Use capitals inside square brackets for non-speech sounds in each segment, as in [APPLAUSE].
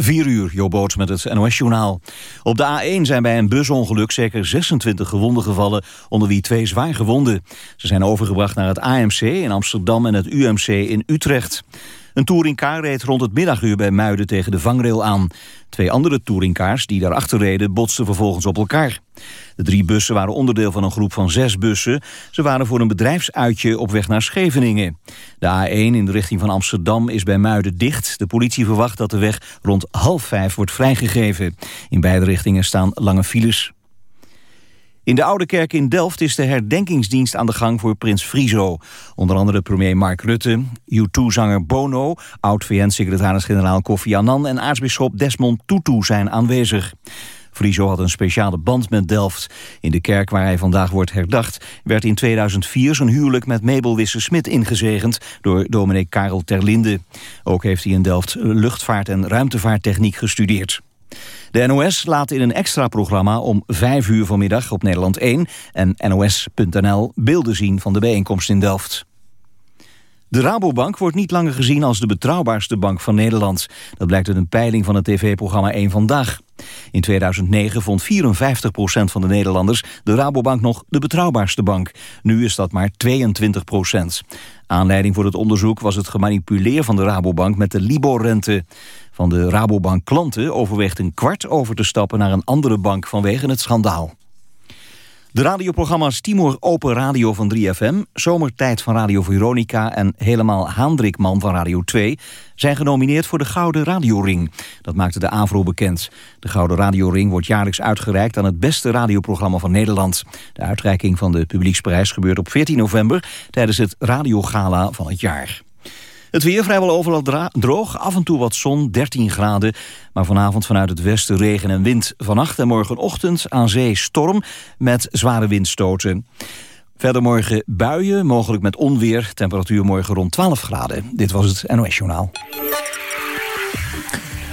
4 uur, Joboots met het NOS-journaal. Op de A1 zijn bij een busongeluk zeker 26 gewonden gevallen... onder wie twee zwaar gewonden. Ze zijn overgebracht naar het AMC in Amsterdam en het UMC in Utrecht. Een touringcar reed rond het middaguur bij Muiden tegen de vangrail aan. Twee andere touringcars die daarachter reden botsten vervolgens op elkaar. De drie bussen waren onderdeel van een groep van zes bussen. Ze waren voor een bedrijfsuitje op weg naar Scheveningen. De A1 in de richting van Amsterdam is bij Muiden dicht. De politie verwacht dat de weg rond half vijf wordt vrijgegeven. In beide richtingen staan lange files. In de Oude Kerk in Delft is de herdenkingsdienst aan de gang voor prins Friso. Onder andere premier Mark Rutte, U2-zanger Bono... oud-VN-secretaris-generaal Kofi Annan... en aartsbisschop Desmond Tutu zijn aanwezig. Friso had een speciale band met Delft. In de kerk waar hij vandaag wordt herdacht... werd in 2004 zijn huwelijk met Mabel Wisse-Smit ingezegend... door dominee Karel Terlinde. Ook heeft hij in Delft luchtvaart- en ruimtevaarttechniek gestudeerd. De NOS laat in een extra programma om 5 uur vanmiddag op Nederland 1 en NOS.nl beelden zien van de bijeenkomst in Delft. De Rabobank wordt niet langer gezien als de betrouwbaarste bank van Nederland. Dat blijkt uit een peiling van het tv-programma 1 Vandaag. In 2009 vond 54% van de Nederlanders de Rabobank nog de betrouwbaarste bank. Nu is dat maar 22% Aanleiding voor het onderzoek was het gemanipuleer van de Rabobank met de Libor-rente. Van de Rabobank klanten overweegt een kwart over te stappen naar een andere bank vanwege het schandaal. De radioprogramma's Timor Open Radio van 3FM... Zomertijd van Radio Veronica en Helemaal Haandrikman van Radio 2... zijn genomineerd voor de Gouden Radioring. Dat maakte de AVRO bekend. De Gouden Radioring wordt jaarlijks uitgereikt... aan het beste radioprogramma van Nederland. De uitreiking van de publieksprijs gebeurt op 14 november... tijdens het Radiogala van het jaar. Het weer vrijwel overal droog, af en toe wat zon, 13 graden. Maar vanavond vanuit het westen regen en wind. Vannacht en morgenochtend aan zee storm met zware windstoten. Verder morgen buien, mogelijk met onweer. Temperatuur morgen rond 12 graden. Dit was het NOS Journaal.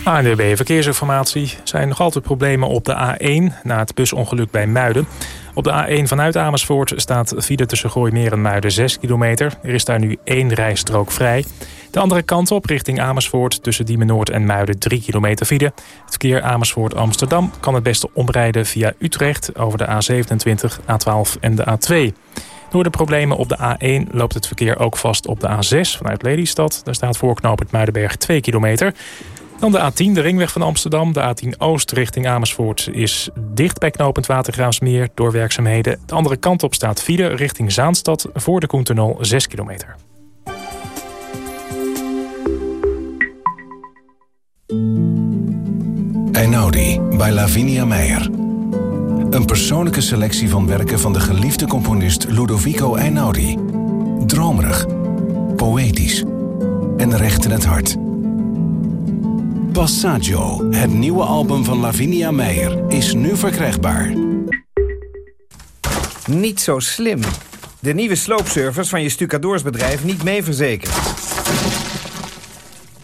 ANWB Verkeersinformatie. Er zijn nog altijd problemen op de A1 na het busongeluk bij Muiden. Op de A1 vanuit Amersfoort staat file tussen Gooimeer en Muiden 6 kilometer. Er is daar nu één rijstrook vrij. De andere kant op richting Amersfoort tussen Diemen Noord en Muiden 3 kilometer file. Het verkeer Amersfoort-Amsterdam kan het beste omrijden via Utrecht over de A27, A12 en de A2. Door de problemen op de A1 loopt het verkeer ook vast op de A6 vanuit Lelystad. Daar staat voorknopend Muidenberg 2 kilometer. Dan de A10, de ringweg van Amsterdam. De A10 Oost richting Amersfoort is dicht bij knooppunt Watergraafsmeer door werkzaamheden. De andere kant op staat file richting Zaanstad voor de Koentunnel 6 kilometer. Einaudi bij Lavinia Meijer. Een persoonlijke selectie van werken van de geliefde componist Ludovico Einaudi. Dromerig, poëtisch en recht in het hart. Passaggio, het nieuwe album van Lavinia Meijer, is nu verkrijgbaar. Niet zo slim. De nieuwe sloopservice van je stucadoorsbedrijf niet mee verzekerd.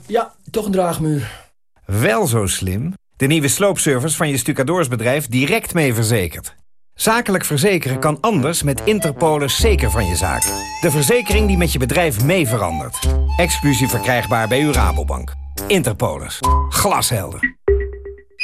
Ja, toch een draagmuur. Wel zo slim. De nieuwe sloopservice van je stucadoorsbedrijf direct mee verzekerd. Zakelijk verzekeren kan anders met Interpolis zeker van je zaak. De verzekering die met je bedrijf mee verandert. Exclusief verkrijgbaar bij uw Rabobank. Interpolis. Glashelder.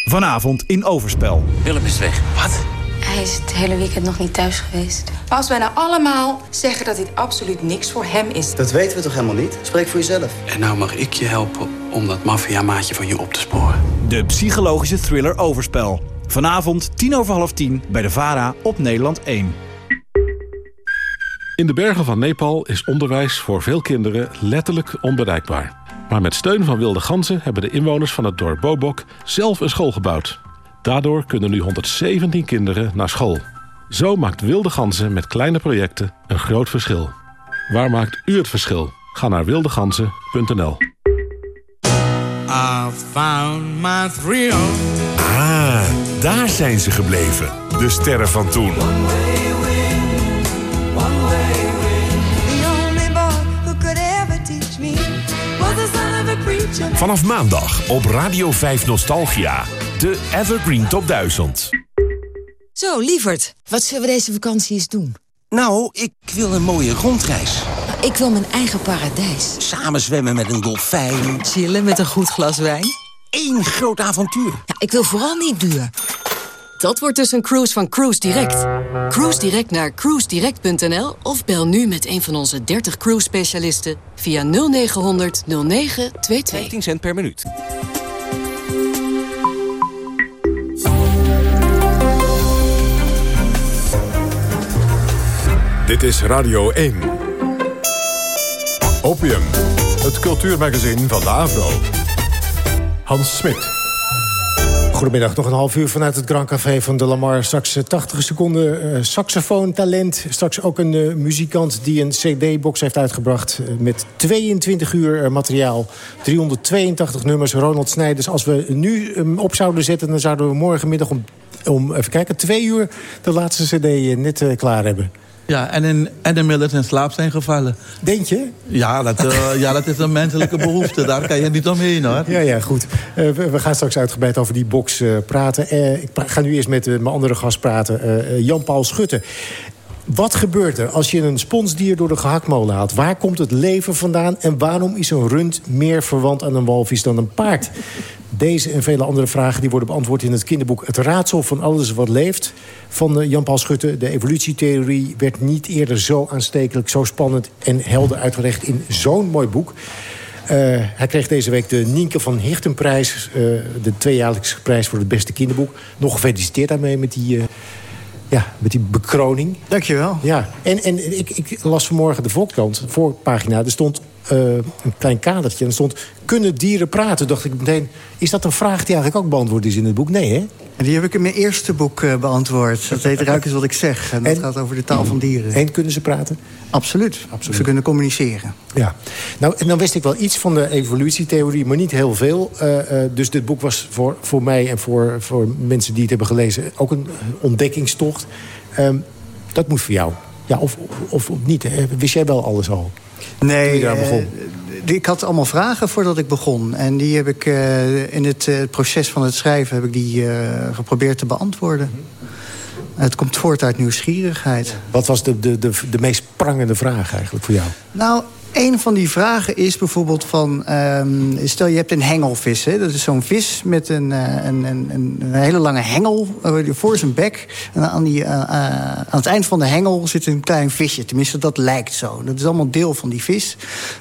Vanavond in Overspel. Willem is weg. Wat? Hij is het hele weekend nog niet thuis geweest. Als wij nou allemaal zeggen dat dit absoluut niks voor hem is... Dat weten we toch helemaal niet? Spreek voor jezelf. En nou mag ik je helpen om dat maffia-maatje van je op te sporen. De psychologische thriller Overspel. Vanavond tien over half tien bij de VARA op Nederland 1. In de bergen van Nepal is onderwijs voor veel kinderen letterlijk onbereikbaar. Maar met steun van wilde ganzen hebben de inwoners van het dorp Bobok zelf een school gebouwd. Daardoor kunnen nu 117 kinderen naar school. Zo maakt wilde ganzen met kleine projecten een groot verschil. Waar maakt u het verschil? Ga naar wildeganzen.nl Ah, daar zijn ze gebleven. De sterren van toen. Vanaf maandag op Radio 5 Nostalgia. De Evergreen Top 1000. Zo, lieverd, wat zullen we deze vakantie eens doen? Nou, ik wil een mooie rondreis. Ik wil mijn eigen paradijs. Samen zwemmen met een dolfijn. Chillen met een goed glas wijn. één groot avontuur. Ja, ik wil vooral niet duur. Dat wordt dus een cruise van Cruise Direct. Cruise Direct naar cruisedirect.nl of bel nu met een van onze 30 cruise specialisten via 0900 0922. 15 cent per minuut. Dit is Radio 1. Opium, het cultuurmagazin van de Avro. Hans Smit. Goedemiddag, nog een half uur vanuit het Grand Café van de Lamar. Straks 80 seconden uh, saxofoontalent. Straks ook een uh, muzikant die een cd-box heeft uitgebracht... Met 22 uur materiaal. 382 nummers, Ronald Snijders. Als we nu um, op zouden zetten, dan zouden we morgenmiddag om, om even kijken, twee uur... de laatste cd net klaar hebben. Ja, en, in, en inmiddels in slaap zijn gevallen. Denk je? Ja dat, uh, [LAUGHS] ja, dat is een menselijke behoefte. Daar kan je niet omheen, hoor. Ja, ja, goed. Uh, we, we, gaan straks uitgebreid over die box uh, praten. ik ga nu eerst met mijn andere gast praten. Jan-Paul Schutte. Wat gebeurt er als je een sponsdier door de gehaktmolen haalt? Waar komt het leven vandaan? En waarom is een rund meer verwant aan een walvis dan een paard? Deze en vele andere vragen die worden beantwoord in het kinderboek... Het raadsel van alles wat leeft van Jan-Paul Schutte. De evolutietheorie werd niet eerder zo aanstekelijk, zo spannend... en helder uitgelegd in zo'n mooi boek. Uh, hij kreeg deze week de Nienke van Hichtenprijs. Uh, de tweejaarlijkse prijs voor het beste kinderboek. Nog gefeliciteerd daarmee met die... Uh, ja, met die bekroning. Dankjewel. Ja, en, en ik, ik las vanmorgen de Volkskrant, voorpagina. Er stond uh, een klein kadertje en er stond... kunnen dieren praten? dacht ik meteen, is dat een vraag die eigenlijk ook beantwoord is in het boek? Nee, hè? En die heb ik in mijn eerste boek uh, beantwoord. Dat heet Ruik eens wat ik zeg. En dat en, gaat over de taal van dieren. En kunnen ze praten? Absoluut. Absoluut. Ze kunnen communiceren. Ja. Nou, en dan wist ik wel iets van de evolutietheorie, maar niet heel veel. Uh, dus dit boek was voor, voor mij en voor, voor mensen die het hebben gelezen... ook een ontdekkingstocht. Um, dat moest voor jou. Ja, of, of, of niet. Hè? Wist jij wel alles al? Nee, uh, ik had allemaal vragen voordat ik begon. En die heb ik uh, in het uh, proces van het schrijven heb ik die, geprobeerd te beantwoorden. Het komt voort uit nieuwsgierigheid. Wat was de, de, de, de meest prangende vraag eigenlijk voor jou? Nou, een van die vragen is bijvoorbeeld van... Um, stel je hebt een hengelvis. Hè? Dat is zo'n vis met een, een, een, een, hele lange hengel voor zijn bek. En aan, die, uh, uh, aan het eind van de hengel zit een klein visje. Tenminste, dat lijkt zo. Dat is allemaal deel van die vis.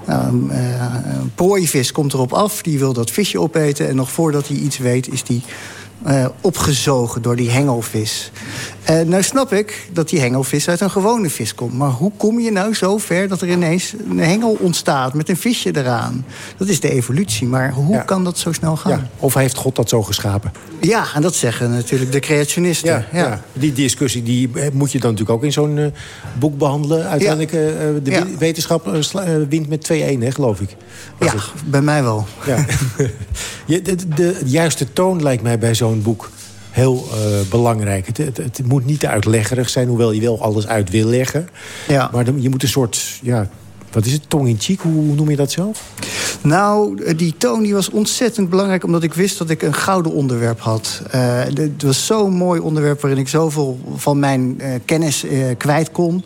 Uh, een prooivis komt erop af. Die wil dat visje opeten. En nog voordat hij iets weet, is die... Opgezogen door die hengelvis. Uh, nou snap ik dat die hengelvis uit een gewone vis komt. Maar hoe kom je nou zo ver dat er ineens een hengel ontstaat... met een visje eraan? Dat is de evolutie, maar hoe ja. kan dat zo snel gaan? Ja. Of heeft God dat zo geschapen? Ja, en dat zeggen natuurlijk de creationisten. Ja. Die discussie die moet je dan natuurlijk ook in zo'n uh, boek behandelen. Uiteindelijk uh, de wetenschap wint met 2-1, geloof ik. Was ja, het? bij mij wel. Ja. [LAUGHS] [LAUGHS] de, de, de juiste toon lijkt mij bij zo'n boek heel uh, belangrijk. Het, het, het, moet niet te uitleggerig zijn, hoewel je wel alles uit wil leggen. Ja. Maar je moet een soort... Ja, wat is het, tong in cheek? Hoe, noem je dat zelf? Nou, die toon die was ontzettend belangrijk... omdat ik wist dat ik een gouden onderwerp had. Uh, het was zo'n mooi onderwerp waarin ik zoveel van mijn uh, kennis kwijt kon.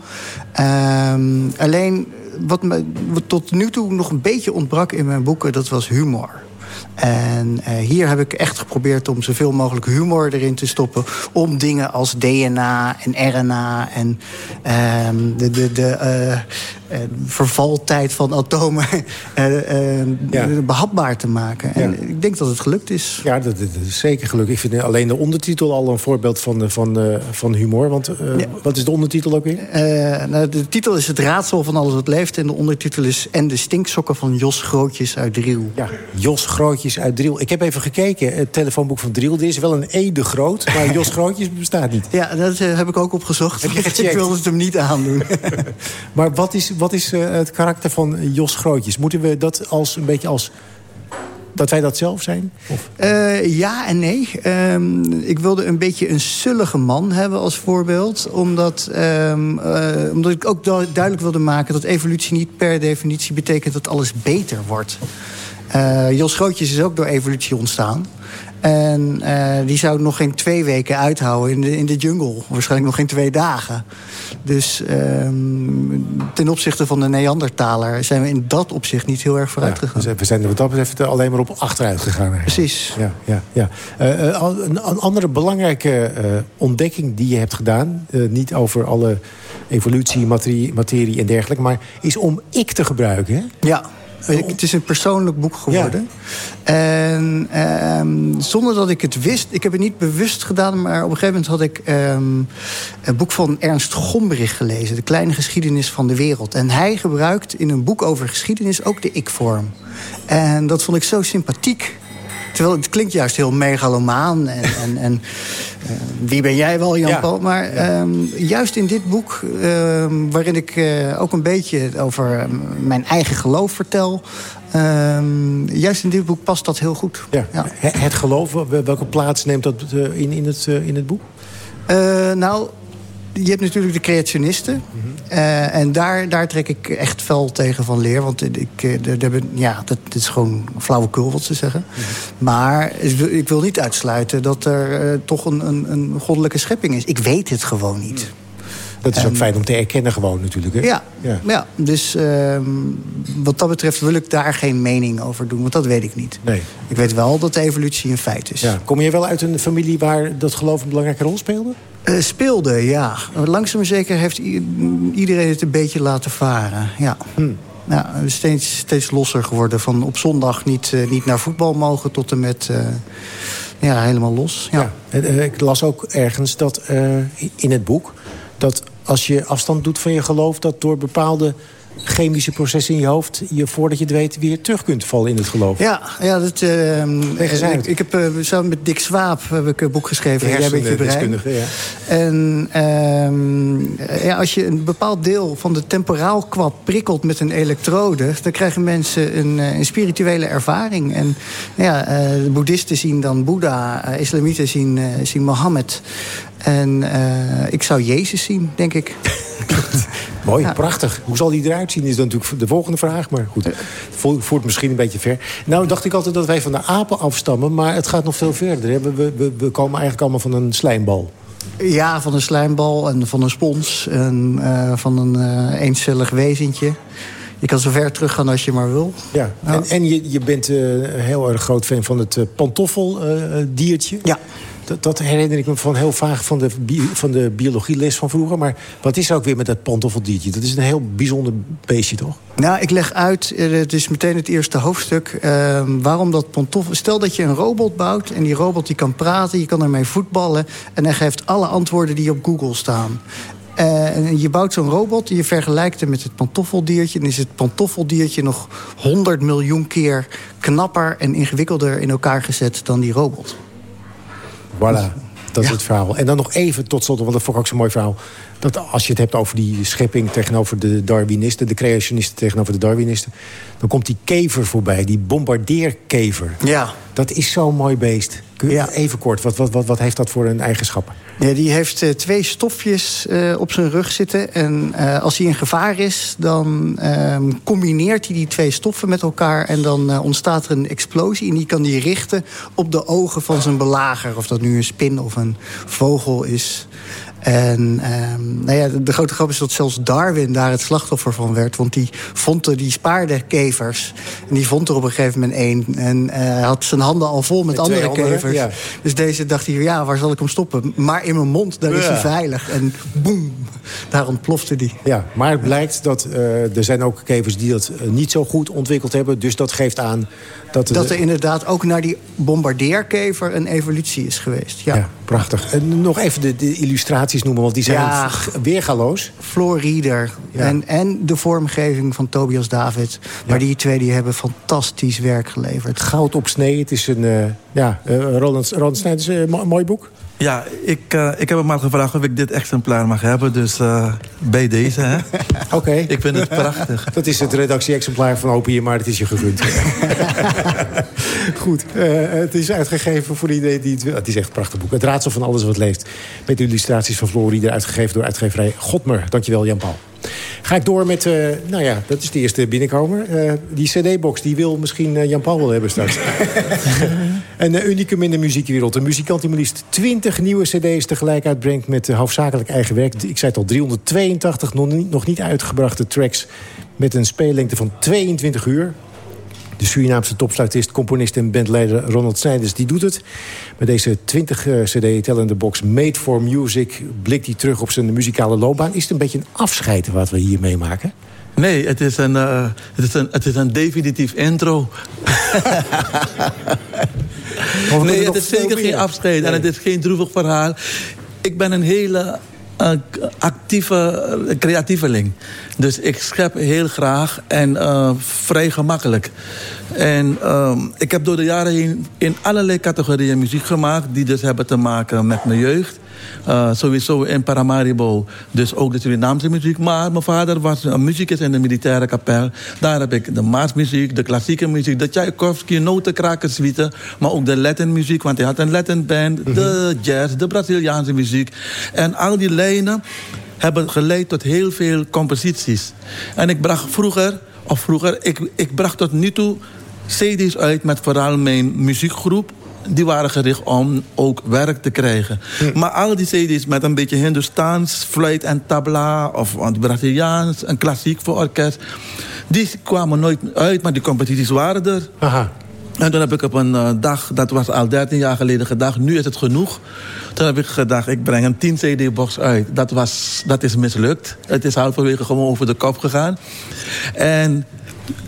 Ehm, alleen, wat me wat tot nu toe nog een beetje ontbrak in mijn boeken... dat was humor. En uh, hier heb ik echt geprobeerd om zoveel mogelijk humor erin te stoppen. Om dingen als DNA en RNA en uh, de, de, de uh, vervaltijd van atomen [LAUGHS] ja. behapbaar te maken. En ja. ik denk dat het gelukt is. Ja, dat, dat, is zeker gelukt. Ik vind alleen de ondertitel al een voorbeeld van, van, van humor. Want ja. wat is de ondertitel ook weer? nou, de titel is Het raadsel van alles wat leeft. En de ondertitel is En de stinksokken van Jos Grootjes uit Driel. Ja, Jos Grootjes uit Driel. Ik heb even gekeken, het telefoonboek van Driel. Er is wel een E de Groot, maar [LAUGHS] Jos Grootjes bestaat niet. Ja, dat heb ik ook opgezocht. Heb je [LAUGHS] gecheckt? Ik wilde het hem niet aandoen. [LAUGHS] maar wat is, wat is uh, het karakter van Jos Grootjes? Moeten we dat als een beetje als dat wij dat zelf zijn? Uh, ja en nee. Um, ik wilde een beetje een sullige man hebben als voorbeeld. Omdat, um, uh, omdat ik ook duidelijk wilde maken dat evolutie niet per definitie betekent dat alles beter wordt. Uh, Jos Grootjes is ook door evolutie ontstaan. En uh, die zou nog geen twee weken uithouden in de, in de jungle. Waarschijnlijk nog geen twee dagen. Dus uh, ten opzichte van de Neandertaler zijn we in dat opzicht niet heel erg vooruit gegaan. Dus we zijn er wat dat betreft alleen maar op achteruit gegaan. Eigenlijk. Precies. Ja, ja, ja. Uh, een, een, andere belangrijke ontdekking die je hebt gedaan... niet over alle evolutie, materie, materie en dergelijke... maar is om ik te gebruiken, hè? Ja. Het is een persoonlijk boek geworden. Ja. En um, zonder dat ik het wist... Ik heb het niet bewust gedaan, maar op een gegeven moment had ik... Um, een boek van Ernst Gombrich gelezen. De kleine geschiedenis van de wereld. En hij gebruikt in een boek over geschiedenis ook de ik-vorm. En dat vond ik zo sympathiek. Terwijl het klinkt juist heel megalomaan. En, [LAUGHS] en, en uh, wie ben jij wel, Jan Paul? Maar ja. um, juist in dit boek, um, waarin ik uh, ook een beetje over mijn eigen geloof vertel... Um, juist in dit boek past dat heel goed. Ja. ja. Het geloof, welke plaats neemt dat uh, in, in, het, in het boek? nou, je hebt natuurlijk de creationisten. Mm -hmm. uh, en daar, daar trek ik echt fel tegen van leer. Want ik, de, de, ja, dat, is gewoon flauwekul wat ze zeggen. Mm -hmm. Maar ik wil niet uitsluiten dat er uh, toch een, een, een, goddelijke schepping is. Ik weet het gewoon niet. Mm. Dat is ook en, fijn om te erkennen gewoon natuurlijk. Hè? Ja, ja. ja dus uh, wat dat betreft wil ik daar geen mening over doen. Want dat weet ik niet. Nee. Ik weet wel dat de evolutie een feit is. Ja. Kom je wel uit een familie waar dat geloof een belangrijke rol speelde? Uh, speelde, ja. Langzaam maar zeker heeft iedereen het een beetje laten varen. Ja. Hm. Ja, steeds, steeds losser geworden. Van op zondag niet, uh, niet naar voetbal mogen tot en met... Uh, ja, helemaal los. Ja. ja. ik las ook ergens dat in het boek... dat als je afstand doet van je geloof... dat door bepaalde chemische processen in je hoofd... je voordat je het weet weer terug kunt vallen in het geloof. Ja, ja dat, uh, ik, ik heb uh, samen met Dick Swaap heb ik een boek geschreven. Jij bent je brein. Ja. En uh, ja, als je een bepaald deel van de temporaalkwap prikkelt met een elektrode... dan krijgen mensen een, een spirituele ervaring. En ja, de boeddhisten zien dan Boeddha, islamieten zien, zien Mohammed... En ik zou Jezus zien, denk ik. [LAUGHS] [LAUGHS] Mooi, ja. prachtig. Hoe zal die eruit zien, is dan natuurlijk de volgende vraag. Maar goed, voert misschien een beetje ver. Nou dacht ik altijd dat wij van de apen afstammen... maar het gaat nog veel verder. We, we, we komen eigenlijk allemaal van een slijmbal. Ja, van een slijmbal en van een spons... en uh, van een uh, eencellig wezentje. Je kan zo ver teruggaan als je maar wil. Ja, en, en je, je bent uh, heel erg groot fan van het pantoffeldiertje. ja. Dat, herinner ik me van heel vaag van de, van de biologieles van vroeger. Maar wat is er ook weer met dat pantoffeldiertje? Dat is een heel bijzonder beestje, toch? Nou, ik leg uit, het is meteen het eerste hoofdstuk... Uh, waarom dat pantoffel... Stel dat je een robot bouwt en die robot die kan praten... je kan ermee voetballen en hij geeft alle antwoorden die op Google staan. Uh, en je bouwt zo'n robot en je vergelijkt hem met het pantoffeldiertje... en is het pantoffeldiertje nog 100 miljoen keer knapper en ingewikkelder in elkaar gezet dan die robot. Voilà, [LAUGHS] dat ja. is het verhaal. En dan nog even tot slot, want dat vond ik ook zo'n mooi verhaal... dat als je het hebt over die schepping tegenover de Darwinisten... de creationisten tegenover de Darwinisten... dan komt die kever voorbij, die bombardeerkever. Ja. Dat is zo'n mooi beest. Kun je ja. even kort, wat, wat, wat, wat heeft dat voor een eigenschappen? Ja, die heeft uh, twee stofjes uh, op zijn rug zitten. En uh, als hij in gevaar is, dan combineert hij die twee stoffen met elkaar... en dan ontstaat er een explosie en die kan die richten op de ogen van zijn belager. Of dat nu een spin of een vogel is. En um, nou ja, de, de, grote grap is dat zelfs Darwin daar het slachtoffer van werd. Want die vond er, die spaarde kevers. En die vond er op een gegeven moment één. En uh, had zijn handen al vol met, met andere andere, kevers. Ja. Dus deze dacht hij, ja, waar zal ik hem stoppen? Maar in mijn mond, daar ja. is hij veilig. En boem, daar ontplofte die. Ja, maar het blijkt dat uh, er zijn ook kevers die dat uh, niet zo goed ontwikkeld hebben. Dus dat geeft aan dat... Dat er inderdaad ook naar die bombardeerkever een evolutie is geweest. Ja, ja prachtig. En nog even de, de noemen, want die zijn ja, weergaloos. Floor ja. en, en de vormgeving van Tobias David. Maar die twee die hebben fantastisch werk geleverd. Goud op snee, het is een... Uh, ja, uh, Roland, Roland Snijders, uh, mooi boek. Ja, ik, uh, ik heb hem maar gevraagd of ik dit exemplaar mag hebben. Dus uh, bij deze, hè. [LAUGHS] Oké. Okay. Ik vind het prachtig. [LAUGHS] Dat is het redactie-exemplaar van Open hier, maar het is je gegund. [LAUGHS] Goed. Uh, het is uitgegeven voor iedereen die het wil. Het is echt een prachtig boek. Het raadsel van alles wat leeft. Met de illustraties van Florida, uitgegeven door uitgeverij Godmer. Dankjewel, Jan-Paul. Ga ik door met, uh, nou ja, dat is de eerste binnenkomer. Uh, die cd-box, die wil misschien uh, Jan Paul wel hebben straks. Een unicum in de muziekwereld. Een muzikant die maar liefst 20 nieuwe cd's tegelijk uitbrengt... met hoofdzakelijk eigen werk. Ik zei het al, 382 nog niet, uitgebrachte tracks... met een speellengte van 22 uur. De Surinaamse topfluitist, componist en bandleider Ronald Snijders die doet het. Met deze 20 cd tellende box Made for Music blikt hij terug op zijn muzikale loopbaan. Is het een beetje een afscheid wat we hier meemaken? Nee, het is een, uh, het is een, het is een definitief intro. [LAUGHS] nee, het is zeker geen afscheid en het is geen droevig verhaal. Ik ben een hele uh, actieve, uh, creatieveling. Dus ik schep heel graag en uh, vrij gemakkelijk. En uh, ik heb door de jaren heen in allerlei categorieën muziek gemaakt... die dus hebben te maken met mijn jeugd. Uh, sowieso in Paramaribo, dus ook de Surinaamse muziek. Maar mijn vader was een muzikus in de militaire kapel. Daar heb ik de maasmuziek, de klassieke muziek... de Tchaikovsky, notenkrakerssuite, maar ook de Latin-muziek... want hij had een Latin-band, mm -hmm. de jazz, de Braziliaanse muziek. En al die lijnen hebben geleid tot heel veel composities. En ik bracht vroeger, of vroeger, ik, ik bracht tot nu toe cd's uit met vooral mijn muziekgroep die waren gericht om ook werk te krijgen. Hm. Maar al die cd's met een beetje Hindoestaans, fluit en tabla... of Braziliaans, een klassiek voor orkest... die kwamen nooit uit, maar die competities waren er. Aha. En toen heb ik op een uh, dag, dat was al 13 jaar geleden gedacht... nu is het genoeg. Toen heb ik gedacht, ik breng een 10 cd-box uit. Dat, was, dat is mislukt. Het is halverwege gewoon over de kop gegaan. En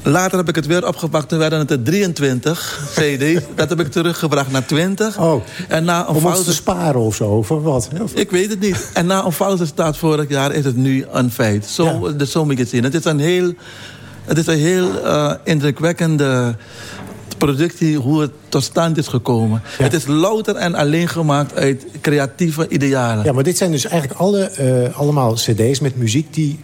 Later heb ik het weer opgepakt. Toen werden het er 23 cd's. dat heb ik teruggebracht naar 20. Oh, en na een om te sparen of zo? Of wat? Ik weet het niet. En na een foute staat vorig jaar is het nu een feit. Zo, ja. Zo moet je het zien. Het is een heel, het is een heel uh, indrukwekkende productie, hoe het tot stand is gekomen. Ja. Het is louter en alleen gemaakt uit creatieve idealen. Ja, maar dit zijn dus eigenlijk alle, uh, allemaal cd's met muziek... die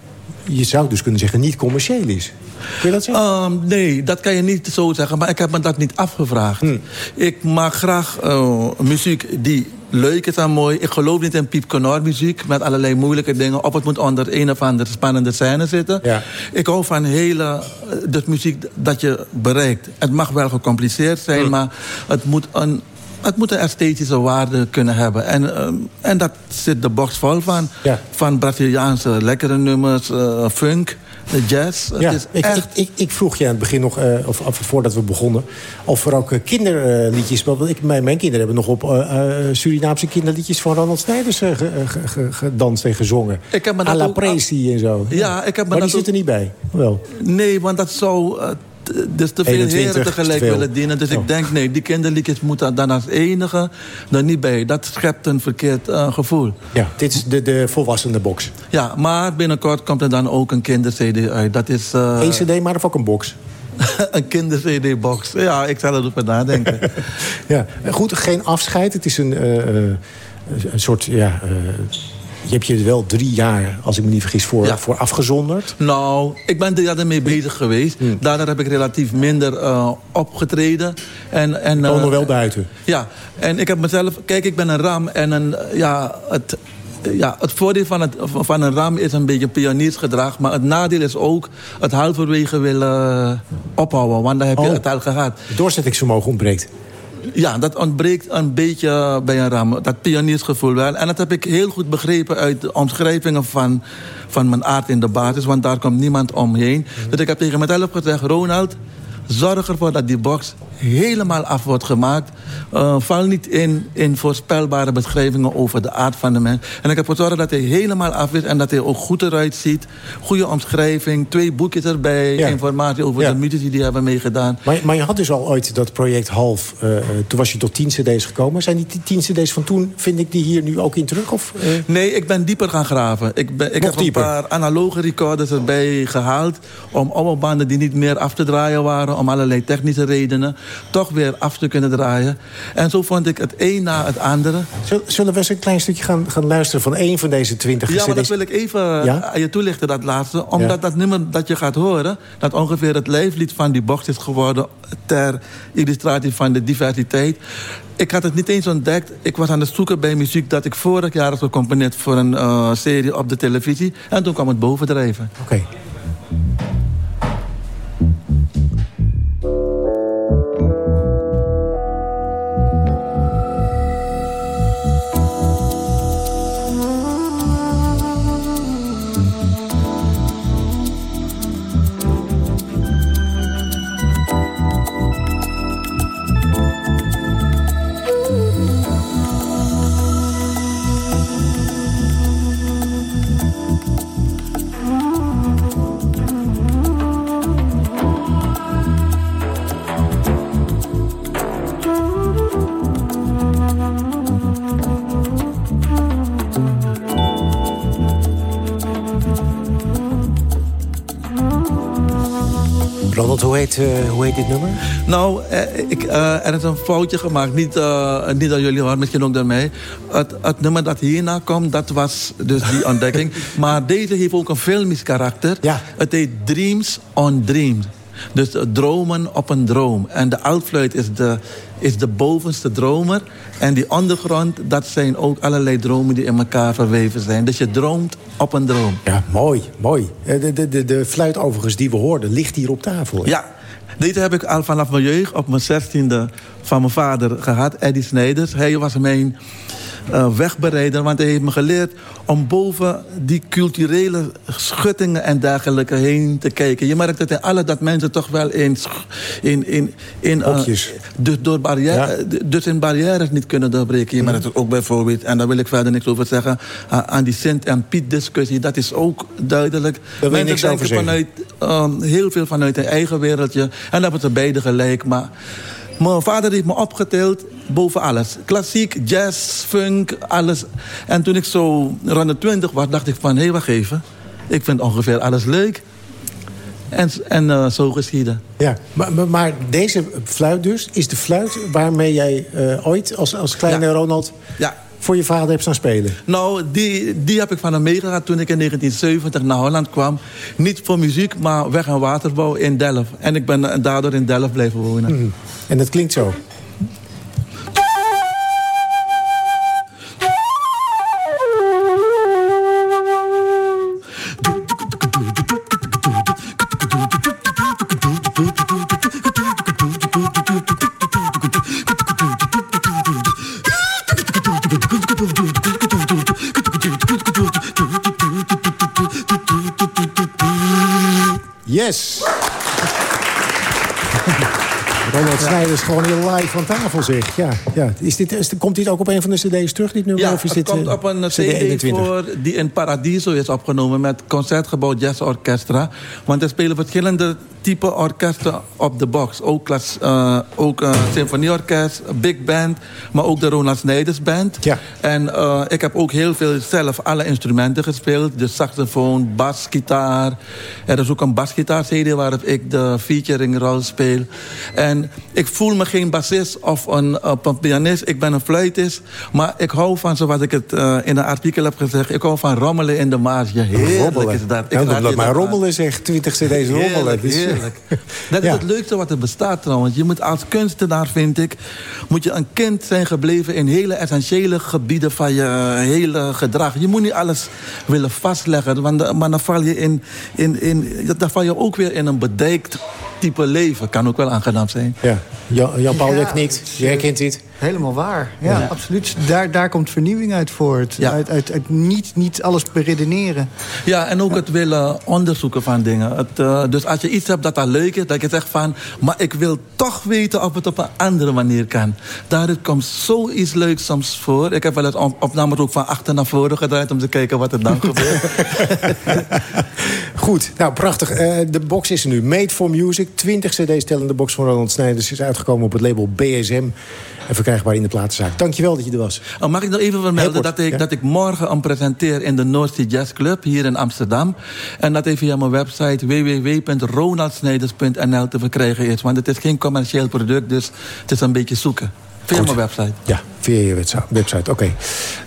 je zou dus kunnen zeggen niet commercieel is. Kun je dat zeggen? Um, nee, dat kan je niet zo zeggen. Maar ik heb me dat niet afgevraagd. Hm. Ik maak graag uh, muziek die leuk is en mooi. Ik geloof niet in piepkanaar muziek met allerlei moeilijke dingen. Of het moet onder een of andere spannende scène zitten. Ja. Ik hou van hele dus muziek dat je bereikt. Het mag wel gecompliceerd zijn, hm. maar het moet een het moet een esthetische waarde kunnen hebben. En, um, en dat zit de box vol van. Ja. Van Braziliaanse lekkere nummers, uh, funk, de jazz. Ja, het is ik, echt... ik, ik, ik, vroeg je aan het begin nog, uh, of, of, voordat we begonnen... of er ook uh, kinderliedjes... Want ik, mijn, mijn kinderen hebben nog op Surinaamse kinderliedjes... van Ronald Snijders gedanst en gezongen. Ik heb me A la ook... Prezi en zo. Ja, ik heb me maar dat die zit er niet bij? Wel. Nee, want dat zou dus te veel 21, heren tegelijk veel. willen dienen. Dus Oh. ik denk, nee, die kinderliedjes moeten dan als enige er niet bij. Dat schept een verkeerd uh, gevoel. Ja, dit is de, de volwassene box. Ja, maar binnenkort komt er dan ook een kinder-cd uit. Dat is... Uh, Eén cd, maar of ook een box? [LAUGHS] een kinder-cd-box. Ja, ik zal erover nadenken. [LAUGHS] ja, goed, geen afscheid. Het is een, uh, een soort... Ja, je hebt je er wel drie jaar, als ik me niet vergis, voor, Ja. voor afgezonderd. Nou, ik ben drie jaar ermee bezig geweest. Hmm. Daardoor heb ik relatief minder uh, opgetreden. En, en, uh, nog wel buiten. Ja, en ik heb mezelf... Kijk, ik ben een ram en een, ja, het, ja, het voordeel van, het, van een ram is een beetje pioniersgedrag. Maar het nadeel is ook het halverwege willen ophouden. Want dan heb je Oh. het al gehad. Doorzettingsvermogen ontbreekt. Ja, dat ontbreekt een beetje bij een ram. Dat pioniersgevoel wel. En dat heb ik heel goed begrepen uit de omschrijvingen van, van mijn aard in de basis. Want daar komt niemand omheen. Dus ik heb tegen mezelf gezegd, Ronald... Zorg ervoor dat die box helemaal af wordt gemaakt. Uh, val niet in, in voorspelbare beschrijvingen over de aard van de mens. En ik heb gezorgd dat hij helemaal af is en dat hij ook goed eruit ziet. Goede omschrijving, twee boekjes erbij, Ja. informatie over Ja. de muzici die hebben meegedaan. Maar, maar je had dus al ooit dat project half. eh, eh, toen was je tot 10 cd's gekomen. Zijn die 10 cd's van toen, vind ik die hier nu ook in terug? Of? Nee, ik ben dieper gaan graven. Ik, ben, ik Nog heb dieper? een paar analoge recorders erbij gehaald... om oude banden die niet meer af te draaien waren... om allerlei technische redenen. Toch weer af te kunnen draaien. En zo vond ik het een na het andere. Zullen we eens een klein stukje gaan, gaan luisteren van één van deze twintig Ja, maar dat wil ik even aan je toelichten, dat laatste. Omdat dat nummer dat je gaat horen... dat ongeveer het lijflied van die bocht is geworden... ter illustratie van de diversiteit. Ik had het niet eens ontdekt. Ik was aan het zoeken bij muziek dat ik vorig jaar had gecomponeerd... voor een uh, serie op de televisie. En toen kwam het bovendrijven. Oké. Okay. Hoe heet, uh, hoe heet dit nummer? Nou, eh, ik, uh, er is een foutje gemaakt. Niet, uh, niet aan jullie hoor, misschien ook door mij. Het, het nummer dat hierna komt, dat was dus die [LAUGHS] ontdekking. maar deze heeft ook een filmisch karakter. Ja. Het heet Dreams on Dreams. Dus dromen op een droom. En de altfluit is de, is de bovenste dromer. En die ondergrond, dat zijn ook allerlei dromen die in elkaar verweven zijn. Dus je droomt op een droom. Ja, mooi, mooi. De, de, de, de fluit overigens die we hoorden, ligt hier op tafel. Ja, deze heb ik al vanaf mijn jeugd op mijn zestiende van mijn vader gehad, Eddie Snijders. Hij was mijn uh, wegbereider. Want hij heeft me geleerd om boven die culturele schuttingen en dergelijke heen te kijken. Je merkt dat in alle dat mensen toch wel in... in, in, in uh, dus, door barrière, dus in barrières niet kunnen doorbreken. Je merkt het ook bijvoorbeeld, en daar wil ik verder niks over zeggen... aan die Sint- en Piet-discussie. Dat is ook duidelijk. Daar mensen niks denken vanuit, um, heel veel vanuit hun eigen wereldje. En dat hebben ze beide gelijk, maar... Mijn vader heeft me opgetild boven alles. Klassiek, jazz, funk, alles. En toen ik zo rond de twintig was, dacht ik van... hé, hey, wacht even. Ik vind ongeveer alles leuk. En, en uh, zo geschieden. Ja, maar, maar, deze fluit dus, is de fluit waarmee jij uh, ooit als, als kleine ja. Ronald... Ja. voor je vader hebt staan spelen? Nou, die, die heb ik van hem meegehad toen ik in 1970 naar Holland kwam. Niet voor muziek, maar weg- en waterbouw in Delft. En ik ben daardoor in Delft blijven wonen. Mm. En dat klinkt zo? Gewoon heel live van tafel, zeg. Ja, ja. Is dit, is, komt dit ook op een van de cd's terug, dit nummer? Ja, of is het dit, komt uh, op een cd, voor die in Paradiso is opgenomen... met Concertgebouw Jazz Orchestra. Want er spelen verschillende type orkesten op de box. Ook, klas, uh, ook uh, symfonieorkest, big band, maar ook de Ronald Snijders band. Ja. En uh, ik heb ook heel veel zelf alle instrumenten gespeeld. De saxofoon, bas, gitaar. Er is ook een basgitaar CD waarop ik de featuring rol speel. En ik voel me geen bassist of een, een pianist. Ik ben een fluitist. Maar ik hou van, zoals ik het in een artikel heb gezegd... ik hou van rommelen in de marge. Heerlijk rommelen. is dat. Ik ja, dat maar rommelen zegt 20 cd's rommelen. Heerlijk, heerlijk. Dat is ja. het leukste wat er bestaat trouwens. Je moet als kunstenaar, vind ik... moet je een kind zijn gebleven in hele essentiële gebieden van je hele gedrag. Je moet niet alles willen vastleggen. Want, maar dan val je, in, in, in, dan val je ook weer in een bedijkt type leven. Kan ook wel aangenaam zijn. Ja. Jan-Paul, ja, knikt. Je herkent dit. Helemaal waar. Ja, ja. absoluut. Daar, daar komt vernieuwing uit voort. Ja. Uit, uit, uit niet, niet alles beredeneren. Ja, en ook het willen onderzoeken van dingen. Het, uh, dus als je iets hebt dat dat leuk is, dat je zegt van... maar ik wil toch weten of het op een andere manier kan. Daar komt zoiets leuks soms voor. Ik heb wel eens opnames ook van achter naar voren gedraaid... om te kijken wat er dan [LAUGHS] gebeurt. Goed, nou prachtig. Uh, de box is er nu. Made for Music. 20 cd's tellende box van Ronald Snijders is uitgekomen op het label BSM. En verkrijgbaar in de platenzaak. Dankjewel dat je er was. Oh, mag ik nog even vermelden dat ik, dat ik morgen een presenteer in de Sea Jazz Club hier in Amsterdam. En dat even via mijn website www.ronaldsneders.nl te verkrijgen is. Want het is geen commercieel product, dus het is een beetje zoeken. Via mijn website. Ja, via je website. Oké.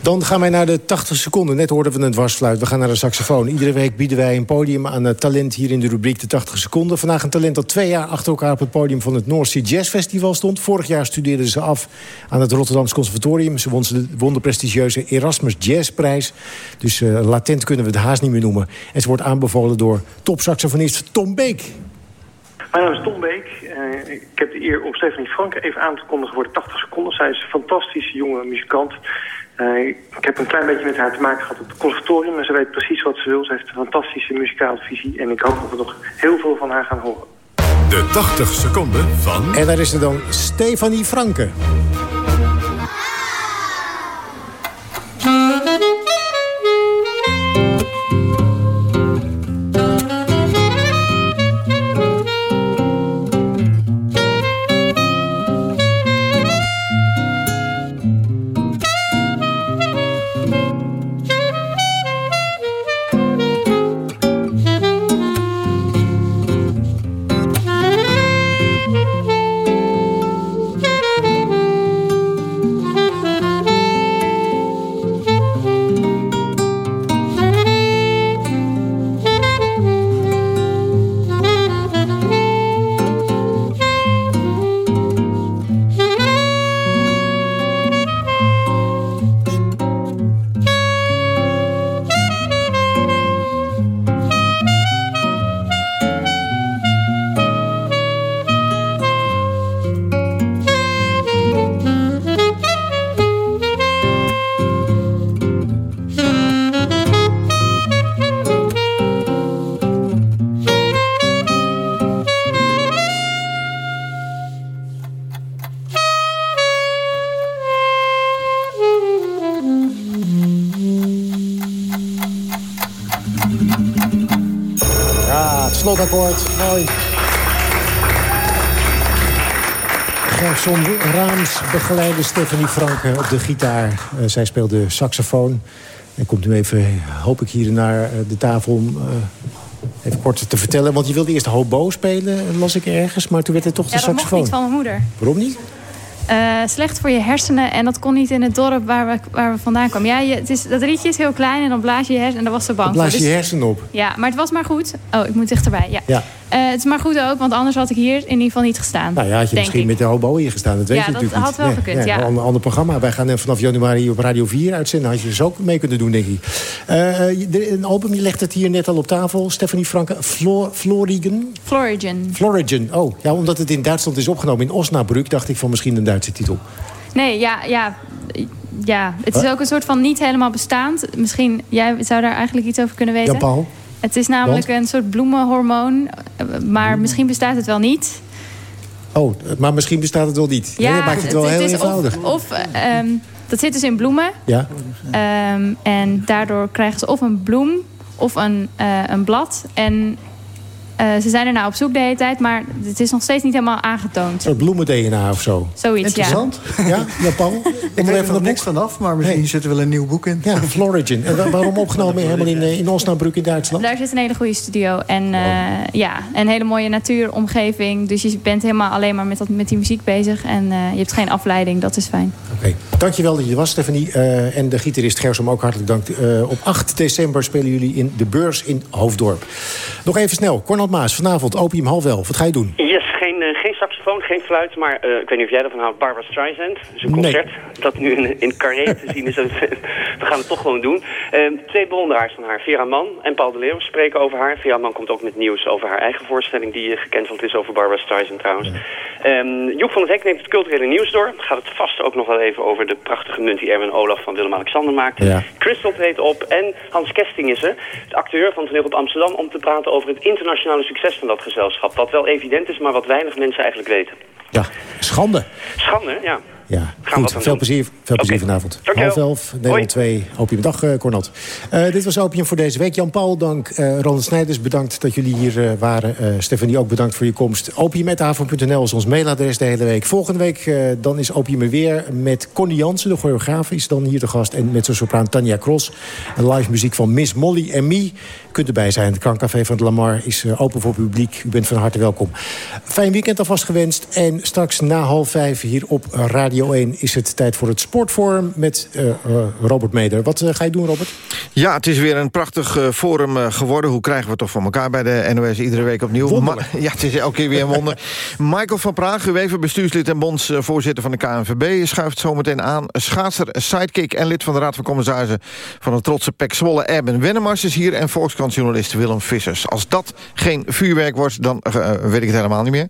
Dan gaan wij naar de 80 seconden. Net hoorden we een dwarsfluit. We gaan naar de saxofoon. Iedere week bieden wij een podium aan het talent hier in de rubriek de 80 seconden. Vandaag een talent dat twee jaar achter elkaar op het podium van het North Sea Jazz Festival stond. Vorig jaar studeerde ze af aan het Rotterdamse Conservatorium. Ze won, ze won de prestigieuze Erasmus Jazzprijs. Dus uh, latent kunnen we het haast niet meer noemen. En ze wordt aanbevolen door topsaxofonist Tom Beek. Mijn naam is Tom Beek. Uh, ik heb de eer om Stephanie Franke even aan te kondigen voor de 80 seconden. Zij is een fantastische jonge muzikant. Uh, ik heb een klein beetje met haar te maken gehad op het conservatorium. En ze weet precies wat ze wil. Ze heeft een fantastische muzikale visie. En ik hoop dat we nog heel veel van haar gaan horen. De 80 seconden van... En daar is er dan Stefanie Franke. Slotakkoord. Mooi. Gerson Raams begeleidde Stephanie Franke op de gitaar. Uh, zij speelde saxofoon. En komt nu even, hoop ik, hier naar de tafel om uh, even kort te vertellen. Want je wilde eerst hobo spelen, las ik ergens. Maar toen werd het toch de ja, saxofoon. dat mocht niet van mijn moeder. Waarom niet? Uh, slecht voor je hersenen. En dat kon niet in het dorp waar we, waar we vandaan kwamen. Ja, je, het is, dat rietje is heel klein en dan blaas je je hersenen. En daar was ze bang dan blaas je Dus- hersenen op. Ja, maar het was maar goed. Oh, ik moet dichterbij. Ja. Ja. Uh, het is maar goed ook, want anders had ik hier in ieder geval niet gestaan. Nou ja, had je misschien ik. met de hobo hier gestaan. Dat weet Ja, je dat natuurlijk had niet. wel gekund, ja. Een ander, ander programma. Wij gaan eh, vanaf januari op Radio 4 uitzenden. Had je dus ook mee kunnen doen, denk ik. Uh, je- een album, je legt het hier net al op tafel. Stephanie Franke, Flor, Florigen? Florigen. Florigen, oh. Ja, omdat het in Duitsland is opgenomen. In Osnabrück dacht ik van misschien een Duitse titel. Nee, ja, ja, ja. Het is ook een soort van niet helemaal bestaand. Misschien, jij zou daar eigenlijk iets over kunnen weten. Jan-Paul? Het is namelijk een soort bloemenhormoon. Maar misschien bestaat het wel niet. Oh, maar misschien bestaat het wel niet. Ja, je maakt het wel heel eenvoudig. Of, of eh, ehm, dat zit dus in bloemen. Ja. Ehm, en daardoor krijgen ze of een bloem of een, eh, een blad. En ze zijn er nou op zoek de hele tijd, maar het is nog steeds niet helemaal aangetoond. Een soort bloemen-DNA of zo. Zoiets, Interessant. Ja, ja Paul? Ik weet er nog niks vanaf, maar misschien zit er wel een nieuw boek in. Ja, Florigen. En wa- waarom opgenomen helemaal in, eh, in Osnabrück in Duitsland? Daar zit een hele goede studio en eh, ja, een hele mooie natuuromgeving. Dus je bent helemaal alleen maar met, dat, met die muziek bezig. En eh, je hebt geen afleiding, dat is fijn. Oké, dankjewel dat je er was, Stephanie. Eh, en de gitarist Gersom ook hartelijk dank. Eh, op 8 december spelen jullie in de beurs in Hoofddorp. Nog even snel, Cornel Maas, vanavond Opium Half Wat ga je doen? Yes, geen, eh, geen saxofoon, geen fluit, maar eh, ik weet niet of jij ervan houdt, Barbara Streisand. Dus een Nee. concert dat nu in, in Carré te zien is. We gaan het toch gewoon doen. Eh, twee bewonderaars van haar, Vera Mann en Paul de Leeuw, spreken over haar. Vera Mann komt ook met nieuws over haar eigen voorstelling, die eh, gecanceld is over Barbara Streisand trouwens. Ehm, Joep van het Hek neemt het culturele nieuws door. Gaat het vast ook nog wel even over de prachtige munt die Erwin Olaf van Willem-Alexander maakte. Ja. Crystal treedt op en Hans Kesting is er, de acteur van Toneel op Amsterdam, om te praten over het internationale succes van dat gezelschap. Wat wel evident is, maar wat weinig mensen eigenlijk weten. Ja, schande. Schande, ja. Ja. gaan Goed, veel plezier, veel plezier vanavond. Half elf, Nederland 2, Opium. Dag, uh, Cornat. Uh, dit was Opium voor deze week. Jan-Paul, dank. Uh, Ronald Snijders, bedankt dat jullie hier waren. Stefanie, ook bedankt voor je komst. Opium.avond.nl is ons mailadres de hele week. Volgende week dan is Opium er weer met Connie Jansen, de choreograaf, is dan hier de gast. En met zijn sopraan Tanja Cross. En live muziek van Miss Molly en Me. Kunt erbij zijn. Het krankcafé van de Lamar is open voor publiek. U bent van harte welkom. Fijn weekend alvast gewenst. En straks na half vijf hier op Radio 1 is het tijd voor het Sportforum met uh, uh, Robert Meder. Wat ga je doen, Robert? Ja, het is weer een prachtig forum geworden. Hoe krijgen we het toch voor elkaar bij de NOS iedere week opnieuw? Ma [LAUGHS] ja, het is elke keer weer een wonder. [LAUGHS] Michael van Praag, u even bestuurslid en bondsvoorzitter van de KNVB... schuift zometeen aan. Schaatser, sidekick en lid van de Raad van Commissarissen... van het trotse Pek Zwolle, Erben Wennemars is hier... en Willem Vissers. Als dat geen vuurwerk wordt, dan weet ik het helemaal niet meer.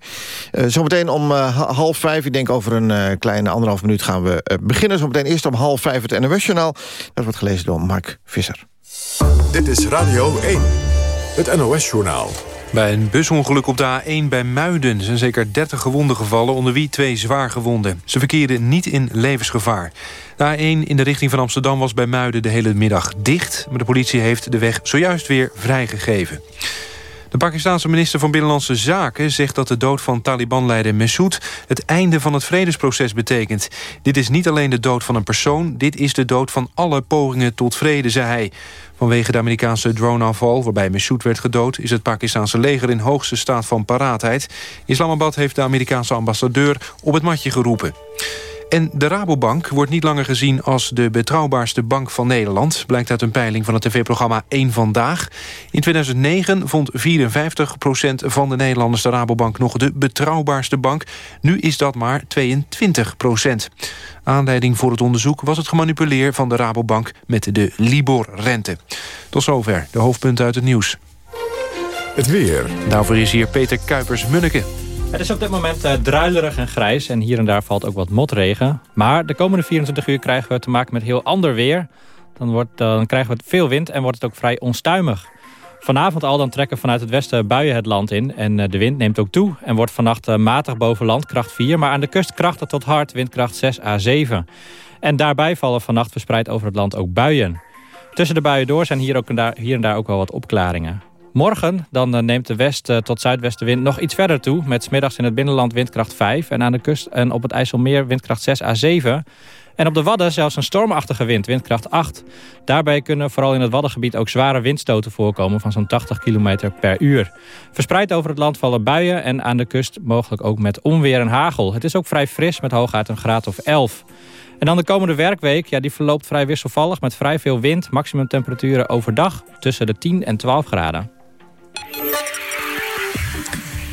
zometeen om half vijf, ik denk over een kleine anderhalf minuut gaan we beginnen. Zometeen eerst om half vijf het NOS-journaal. Dat wordt gelezen door Mark Visser. Dit is Radio 1, het NOS-journaal. Bij een busongeluk op de A1 bij Muiden zijn zeker 30 gewonden gevallen... onder wie twee zwaar gewonden. Ze verkeerden niet in levensgevaar. De A1 in de richting van Amsterdam was bij Muiden de hele middag dicht... maar de politie heeft de weg zojuist weer vrijgegeven. De Pakistanse minister van Binnenlandse Zaken zegt dat de dood van Taliban-leider Massoud het einde van het vredesproces betekent. Dit is niet alleen de dood van een persoon, dit is de dood van alle pogingen tot vrede, zei hij. Vanwege de Amerikaanse droneaanval waarbij Massoud werd gedood... is het Pakistanse leger in hoogste staat van paraatheid. Islamabad heeft de Amerikaanse ambassadeur op het matje geroepen. En de Rabobank wordt niet langer gezien als de betrouwbaarste bank van Nederland... blijkt uit een peiling van het tv-programma 1 Vandaag. In 2009 vond 54% van de Nederlanders de Rabobank nog de betrouwbaarste bank. Nu is dat maar 22% Aanleiding voor het onderzoek was het gemanipuleer van de Rabobank... met de Libor-rente. Tot zover de hoofdpunten uit het nieuws. Het weer. Daarvoor is hier Peter Kuipers-Munneke. Het is op dit moment uh, druilerig en grijs en hier en daar valt ook wat motregen. Maar de komende 24 uur krijgen we te maken met heel ander weer. Dan, wordt, dan krijgen we veel wind en wordt het ook vrij onstuimig. Vanavond al dan trekken vanuit het westen buien het land in. En uh, de wind neemt ook toe en wordt vannacht uh, matig boven land, kracht 4. Maar aan de kust krachtig tot hard, windkracht 6 à 7. En daarbij vallen vannacht verspreid over het land ook buien. Tussen de buien door zijn hier, ook en daar, hier en daar ook wel wat opklaringen. Morgen dan eh, neemt de west- eh, tot zuidwestenwind nog iets verder toe... met smiddags in het binnenland windkracht 5... en aan de kust en op het IJsselmeer windkracht 6 à 7... En op de Wadden zelfs een stormachtige wind, windkracht 8. Daarbij kunnen vooral in het Waddengebied ook zware windstoten voorkomen... van zo'n 80 km per uur. Verspreid over het land vallen buien en aan de kust mogelijk ook met onweer en hagel. Het is ook vrij fris met hooguit een graad of 11. En dan de komende werkweek, ja, die verloopt vrij wisselvallig... met vrij veel wind, maximum temperaturen overdag tussen de 10 en 12 graden.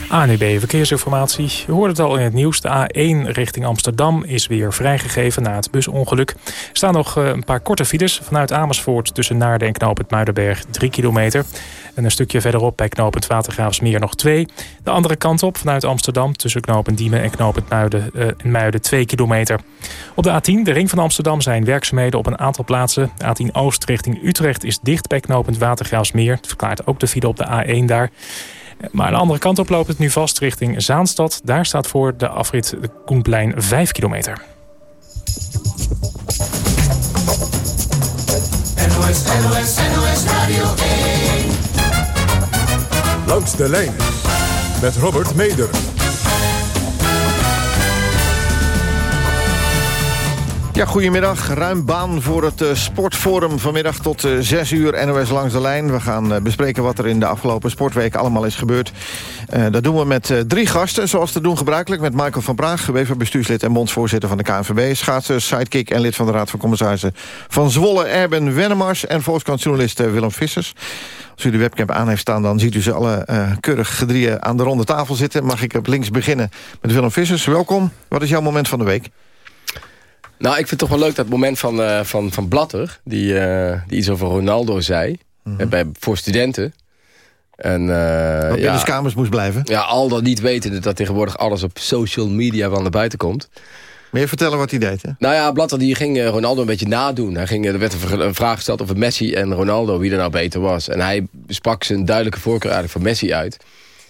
ANUB Verkeersinformatie. U hoort het al in het nieuws. De A1 richting Amsterdam is weer vrijgegeven na het busongeluk. Er staan nog eh, een paar korte files vanuit Amersfoort... tussen Naarden en knooppunt Muidenberg 3 kilometer. En een stukje verderop bij knooppunt Watergraafsmeer nog 2. De andere kant op vanuit Amsterdam... tussen knooppunt Diemen en knooppunt Muiden, Muiden 2 kilometer. Op de A10, de ring van Amsterdam, zijn werkzaamheden op een aantal plaatsen. De A10 Oost richting Utrecht is dicht bij knooppunt Watergraafsmeer. Het verklaart ook de file op de A1 daar... Maar aan de andere kant op loopt het nu vast richting Zaanstad. Daar staat voor de afrit de Koenplein 5 kilometer. NOS, NOS, NOS Radio 1. Langs de lijn met Robert Meder. Ja, goedemiddag. Ruim baan voor het uh, Sportforum. Vanmiddag tot uh, eh, 6 uur NOS langs de lijn. We gaan uh, bespreken wat er in de afgelopen sportweek allemaal is gebeurd. dat doen we met drie gasten, zoals te doen gebruikelijk. Met Michael van Praag, weverbestuurslid en bondsvoorzitter van de KNVB. Schaatser, sidekick en lid van de Raad van Commissarissen van Zwolle, Erben Wennemars. En volkskrantjournalist Willem Vissers. Als u de webcam aan heeft staan, dan ziet u ze alle keurig gedrieën aan de ronde tafel zitten. Mag ik op links beginnen met Willem Vissers. Welkom. Wat is jouw moment van de week? Nou, ik vind het toch wel leuk dat moment van, uh, van, van Blatter... Die, uh, die iets over Ronaldo zei, mm -hmm. bij, voor studenten. En, uh, dat ja, de kamers moest blijven? Ja, al dat niet weten dat tegenwoordig alles op social media wel naar buiten komt. Je vertellen wat hij deed, hè? Nou ja, Blatter die ging Ronaldo een beetje nadoen. Hij ging, er werd een vraag gesteld over Messi en Ronaldo, wie er nou beter was. En hij sprak zijn duidelijke voorkeur eigenlijk voor Messi uit.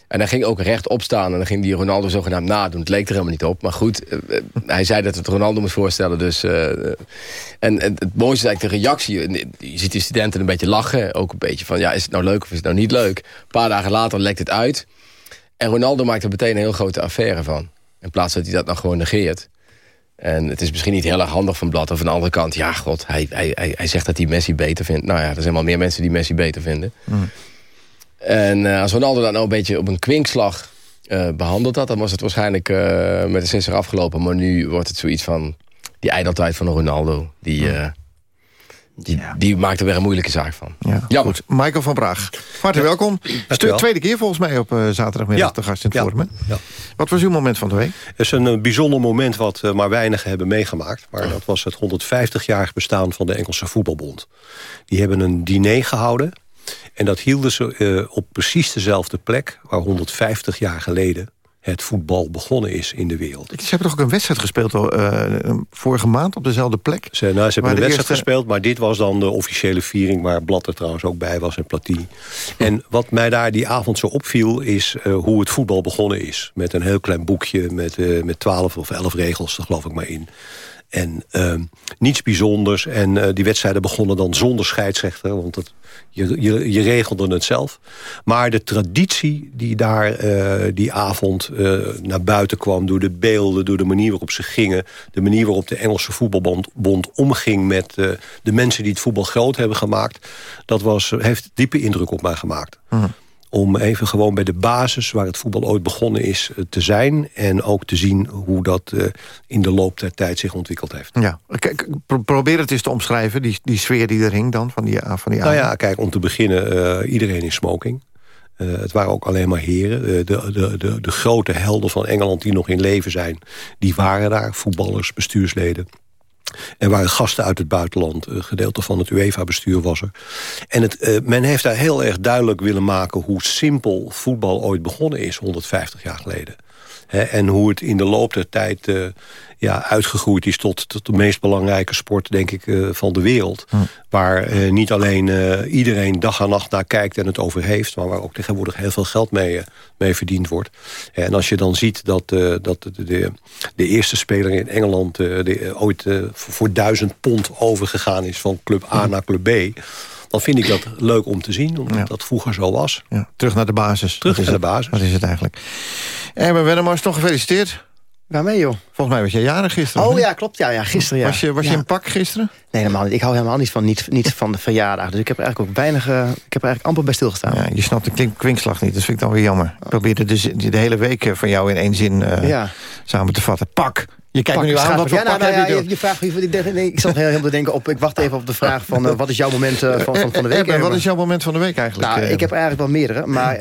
En hij ging ook rechtop staan en dan ging die Ronaldo zogenaamd nadoen. Het leek er helemaal niet op. Maar goed, eh, eh, hij zei dat het Ronaldo moest voorstellen. Dus, eh, en, en, het mooiste is eigenlijk de reactie. Je ziet die studenten een beetje lachen. Ook een beetje van, ja, is het nou leuk of is het nou niet leuk? Een paar dagen later lekt het uit. En Ronaldo maakt er meteen een heel grote affaire van. In plaats dat hij dat nou gewoon negeert. En het is misschien niet heel erg handig van Blad. Of aan de andere kant, ja, god, hij, hij, hij, hij zegt dat hij Messi beter vindt. Nou ja, er zijn wel meer mensen die Messi beter vinden. Mm. En uh, als Ronaldo dat nou een beetje op een kwinkslag uh, behandeld had... dan was het waarschijnlijk uh, met de sisser afgelopen. Maar nu wordt het zoiets van die ijdeltijd van Ronaldo. Die, die, die, maakt er weer een moeilijke zaak van. Ja, ja goed. Michael van Braag, hartelijk welkom. De tweede keer volgens mij op zaterdagmiddag te gast in het forum. Ja. Wat was uw moment van de week? Het is een bijzonder moment wat maar weinigen hebben meegemaakt. Maar dat was het 150-jarig bestaan van de Engelse Voetbalbond. Die hebben een diner gehouden en dat hielden ze uh, op precies dezelfde plek... waar 150 jaar geleden het voetbal begonnen is in de wereld. Ze hebben toch ook een wedstrijd gespeeld uh, vorige maand op dezelfde plek? Ze, nou, ze hebben een wedstrijd eerste... gespeeld, maar dit was dan de officiële viering... waar Blatter trouwens ook bij was en Platini. En wat mij daar die avond zo opviel is uh, hoe het voetbal begonnen is. Met een heel klein boekje met, met 12 of 11 regels, er geloof ik maar in. En uh, niets bijzonders. En uh, die wedstrijden begonnen dan zonder scheidsrechter. Want je, je, je, regelde het zelf. Maar de traditie die daar uh, die avond naar buiten kwam... door de beelden, door de manier waarop ze gingen... de manier waarop de Engelse voetbalbond bond omging... met de mensen die het voetbal groot hebben gemaakt... dat was, heeft diepe indruk op mij gemaakt. Uh om even gewoon bij de basis waar het voetbal ooit begonnen is eh, te zijn... en ook te zien hoe dat uh, in de loop der tijd zich ontwikkeld heeft. Ja, kijk, probeer het eens te omschrijven, die, die sfeer die er hing dan van die, van die Nou ja, kijk, om te beginnen, uh, iedereen in smoking. Uh, het waren ook alleen maar heren. De, de, de, de grote helden van Engeland die nog in leven zijn... die waren daar, voetballers, bestuursleden... Er waren gasten uit het buitenland. Een gedeelte van het UEFA-bestuur was er. En het, uh, men heeft daar heel erg duidelijk willen maken... hoe simpel voetbal ooit begonnen is, 150 jaar geleden. He, en hoe het in de loop der tijd uh, ja, uitgegroeid is tot, tot de meest belangrijke sport, denk ik, uh, van de wereld. Hm. Waar uh, niet alleen iedereen dag en nacht naar kijkt en het over heeft... maar waar ook tegenwoordig heel veel geld mee, mee verdiend wordt. En als je dan ziet dat, dat de, de, de, eerste speler in Engeland... De, ooit voor, voor duizend pond overgegaan is van club A hm. naar club B dan vind ik dat leuk om te zien, omdat dat vroeger zo was. Ja, terug naar de basis. Terug naar de basis. Wat is het eigenlijk? Erben Wennemars, nog gefeliciteerd. Waarmee, joh? Volgens mij was jij jarig gisteren. Oh ja, klopt. Ja, ja gisteren, ja. Was je, was je in pak gisteren? Nee, helemaal niet. Ik hou helemaal niet van, niet, niet van de verjaardag. Dus ik heb er eigenlijk ook weinig... Uh, ik heb er eigenlijk amper bij stilgestaan. Ja, je snapt de kwinkslag niet. Dat vind ik dan weer jammer. Ik probeerde dus de hele week eh, van jou in één zin uh, ja. samen te vatten. Pak! Je kijkt me nu aan, wat voor ja, nou, nou, ja, je, je vraagt, nee, ik zat heel te denken op... Ik wacht even op de vraag van uh, wat is jouw moment uh, van, van, van, de week? En wat is jouw moment van de week eigenlijk? Nou, ik heb eigenlijk wel meerdere. Maar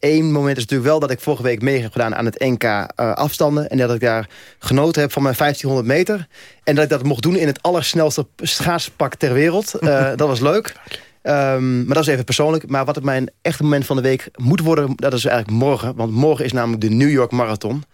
één moment is natuurlijk wel dat ik vorige week mee heb gedaan... aan het NK afstanden. En dat ik daar genoten heb van mijn 1500 meter. En dat ik dat mocht doen in het allersnelste schaatspak ter wereld. [LAUGHS] dat was leuk. Um, maar dat is even persoonlijk. Maar wat het mijn echte moment van de week moet worden... dat is eigenlijk morgen. Want morgen is namelijk de New York Marathon.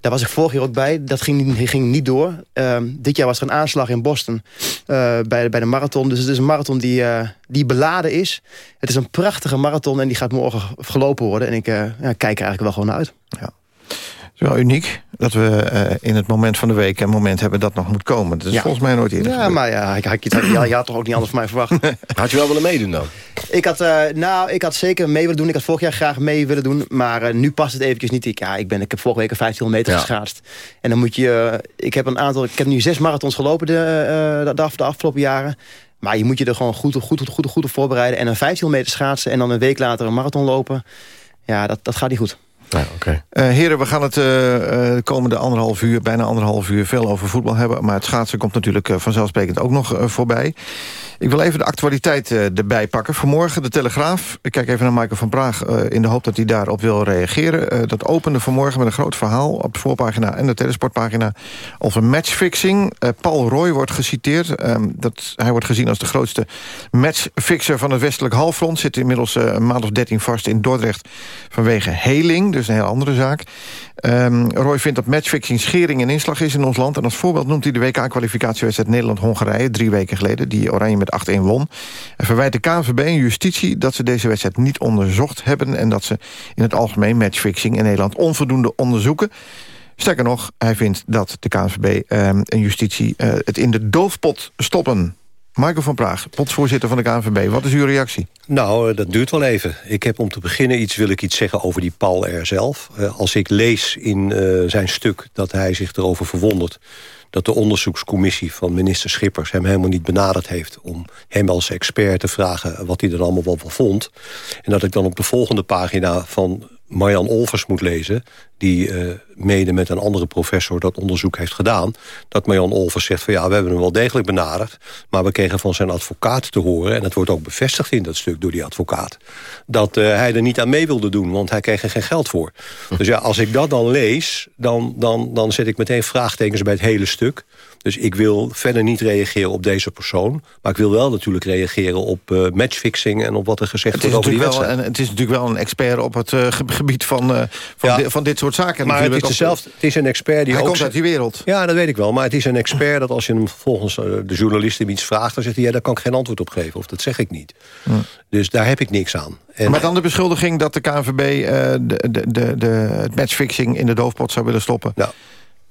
Daar was ik vorig jaar ook bij. Dat ging, ging niet door. Um, dit jaar was er een aanslag in Boston uh, bij, bij de marathon. Dus het is een marathon die, uh, die beladen is. Het is een prachtige marathon en die gaat morgen gelopen worden. En ik uh, ja, kijk er eigenlijk wel gewoon uit. Ja. Wel uniek dat we uh, in het moment van de week een moment hebben dat nog moet komen. Dat is ja. volgens mij nooit eerder Ja, gebeurd. maar ja, ik, ik, je, je had toch ook niet anders van mij verwacht. [LAUGHS] had je wel willen meedoen dan? Ik had, uh, nou, ik had zeker mee willen doen. Ik had vorig jaar graag mee willen doen. Maar uh, nu past het eventjes niet. Ik, ja, ik, ben, ik heb vorige week een 15 meter ja. geschaatst. En dan moet je... ik heb een aantal... Ik heb nu zes marathons gelopen de, de, de, de afgelopen jaren. Maar je moet je er gewoon goed, goed, goed, goed, goed op voorbereiden. En een 15 meter schaatsen en dan een week later een marathon lopen. Ja, dat, dat gaat niet goed. Ja, uh, heren, we gaan het de komende anderhalf uur, bijna anderhalf uur... veel over voetbal hebben. Maar het schaatsen komt natuurlijk vanzelfsprekend ook nog voorbij. Ik wil even de actualiteit erbij pakken. Vanmorgen de Telegraaf. Ik kijk even naar Michael van Praag in de hoop dat hij daarop wil reageren. dat opende vanmorgen met een groot verhaal op de voorpagina... en de telesportpagina over matchfixing. Paul Roy wordt geciteerd. Ehm, dat, hij wordt gezien als de grootste matchfixer van het westelijk halfrond. Zit inmiddels een maand of dertien vast in Dordrecht vanwege heling dus een heel andere zaak. Um, Roy vindt dat matchfixing schering en inslag is in ons land. En als voorbeeld noemt hij de WK-kwalificatiewedstrijd Nederland-Hongarije... drie weken geleden, die Oranje met 8-1 won. En verwijt de KNVB en justitie dat ze deze wedstrijd niet onderzocht hebben... en dat ze in het algemeen matchfixing in Nederland onvoldoende onderzoeken. Sterker nog, hij vindt dat de KNVB um, en justitie uh, het in de doofpot stoppen... Michael van Praag, potsvoorzitter van de KNVB. Wat is uw reactie? Nou, eh, dat duurt wel even. Ik heb om te beginnen iets, wil ik iets zeggen over die Paul R. zelf. Uh, als ik lees in uh, zijn stuk dat hij zich erover verwondert... dat de onderzoekscommissie van minister Schippers hem helemaal niet benaderd heeft... om hem als expert te vragen wat hij er allemaal wel vond. En dat ik dan op de volgende pagina van Marjan Olvers moet lezen... die uh, mede met een andere professor dat onderzoek heeft gedaan... dat Marjan Olvers zegt van ja, we hebben hem wel degelijk benaderd... maar we kregen van zijn advocaat te horen... en dat wordt ook bevestigd in dat stuk door die advocaat... dat uh, hij er niet aan mee wilde doen, want hij kreeg er geen geld voor. Dus ja, als ik dat dan lees, dan, dan, dan zet ik meteen vraagtekens bij het hele stuk... Dus ik wil verder niet reageren op deze persoon. Maar ik wil wel natuurlijk reageren op uh, matchfixing... en op wat er gezegd wordt over die wedstrijd. Wel, het is natuurlijk wel een expert op het gebied van, van, ja, di van, dit soort zaken. Maar het is, dezelfde, het is een expert die hij ook... komt uit die wereld. Ja, dat weet ik wel. Maar het is een expert dat als je hem volgens de journalisten iets vraagt... dan zegt hij, ja, daar kan ik geen antwoord op geven. Of dat zeg ik niet. Hm. Dus daar heb ik niks aan. En, maar dan de beschuldiging dat de KNVB de, de, de, de, het matchfixing in de doofpot zou willen stoppen. Ja.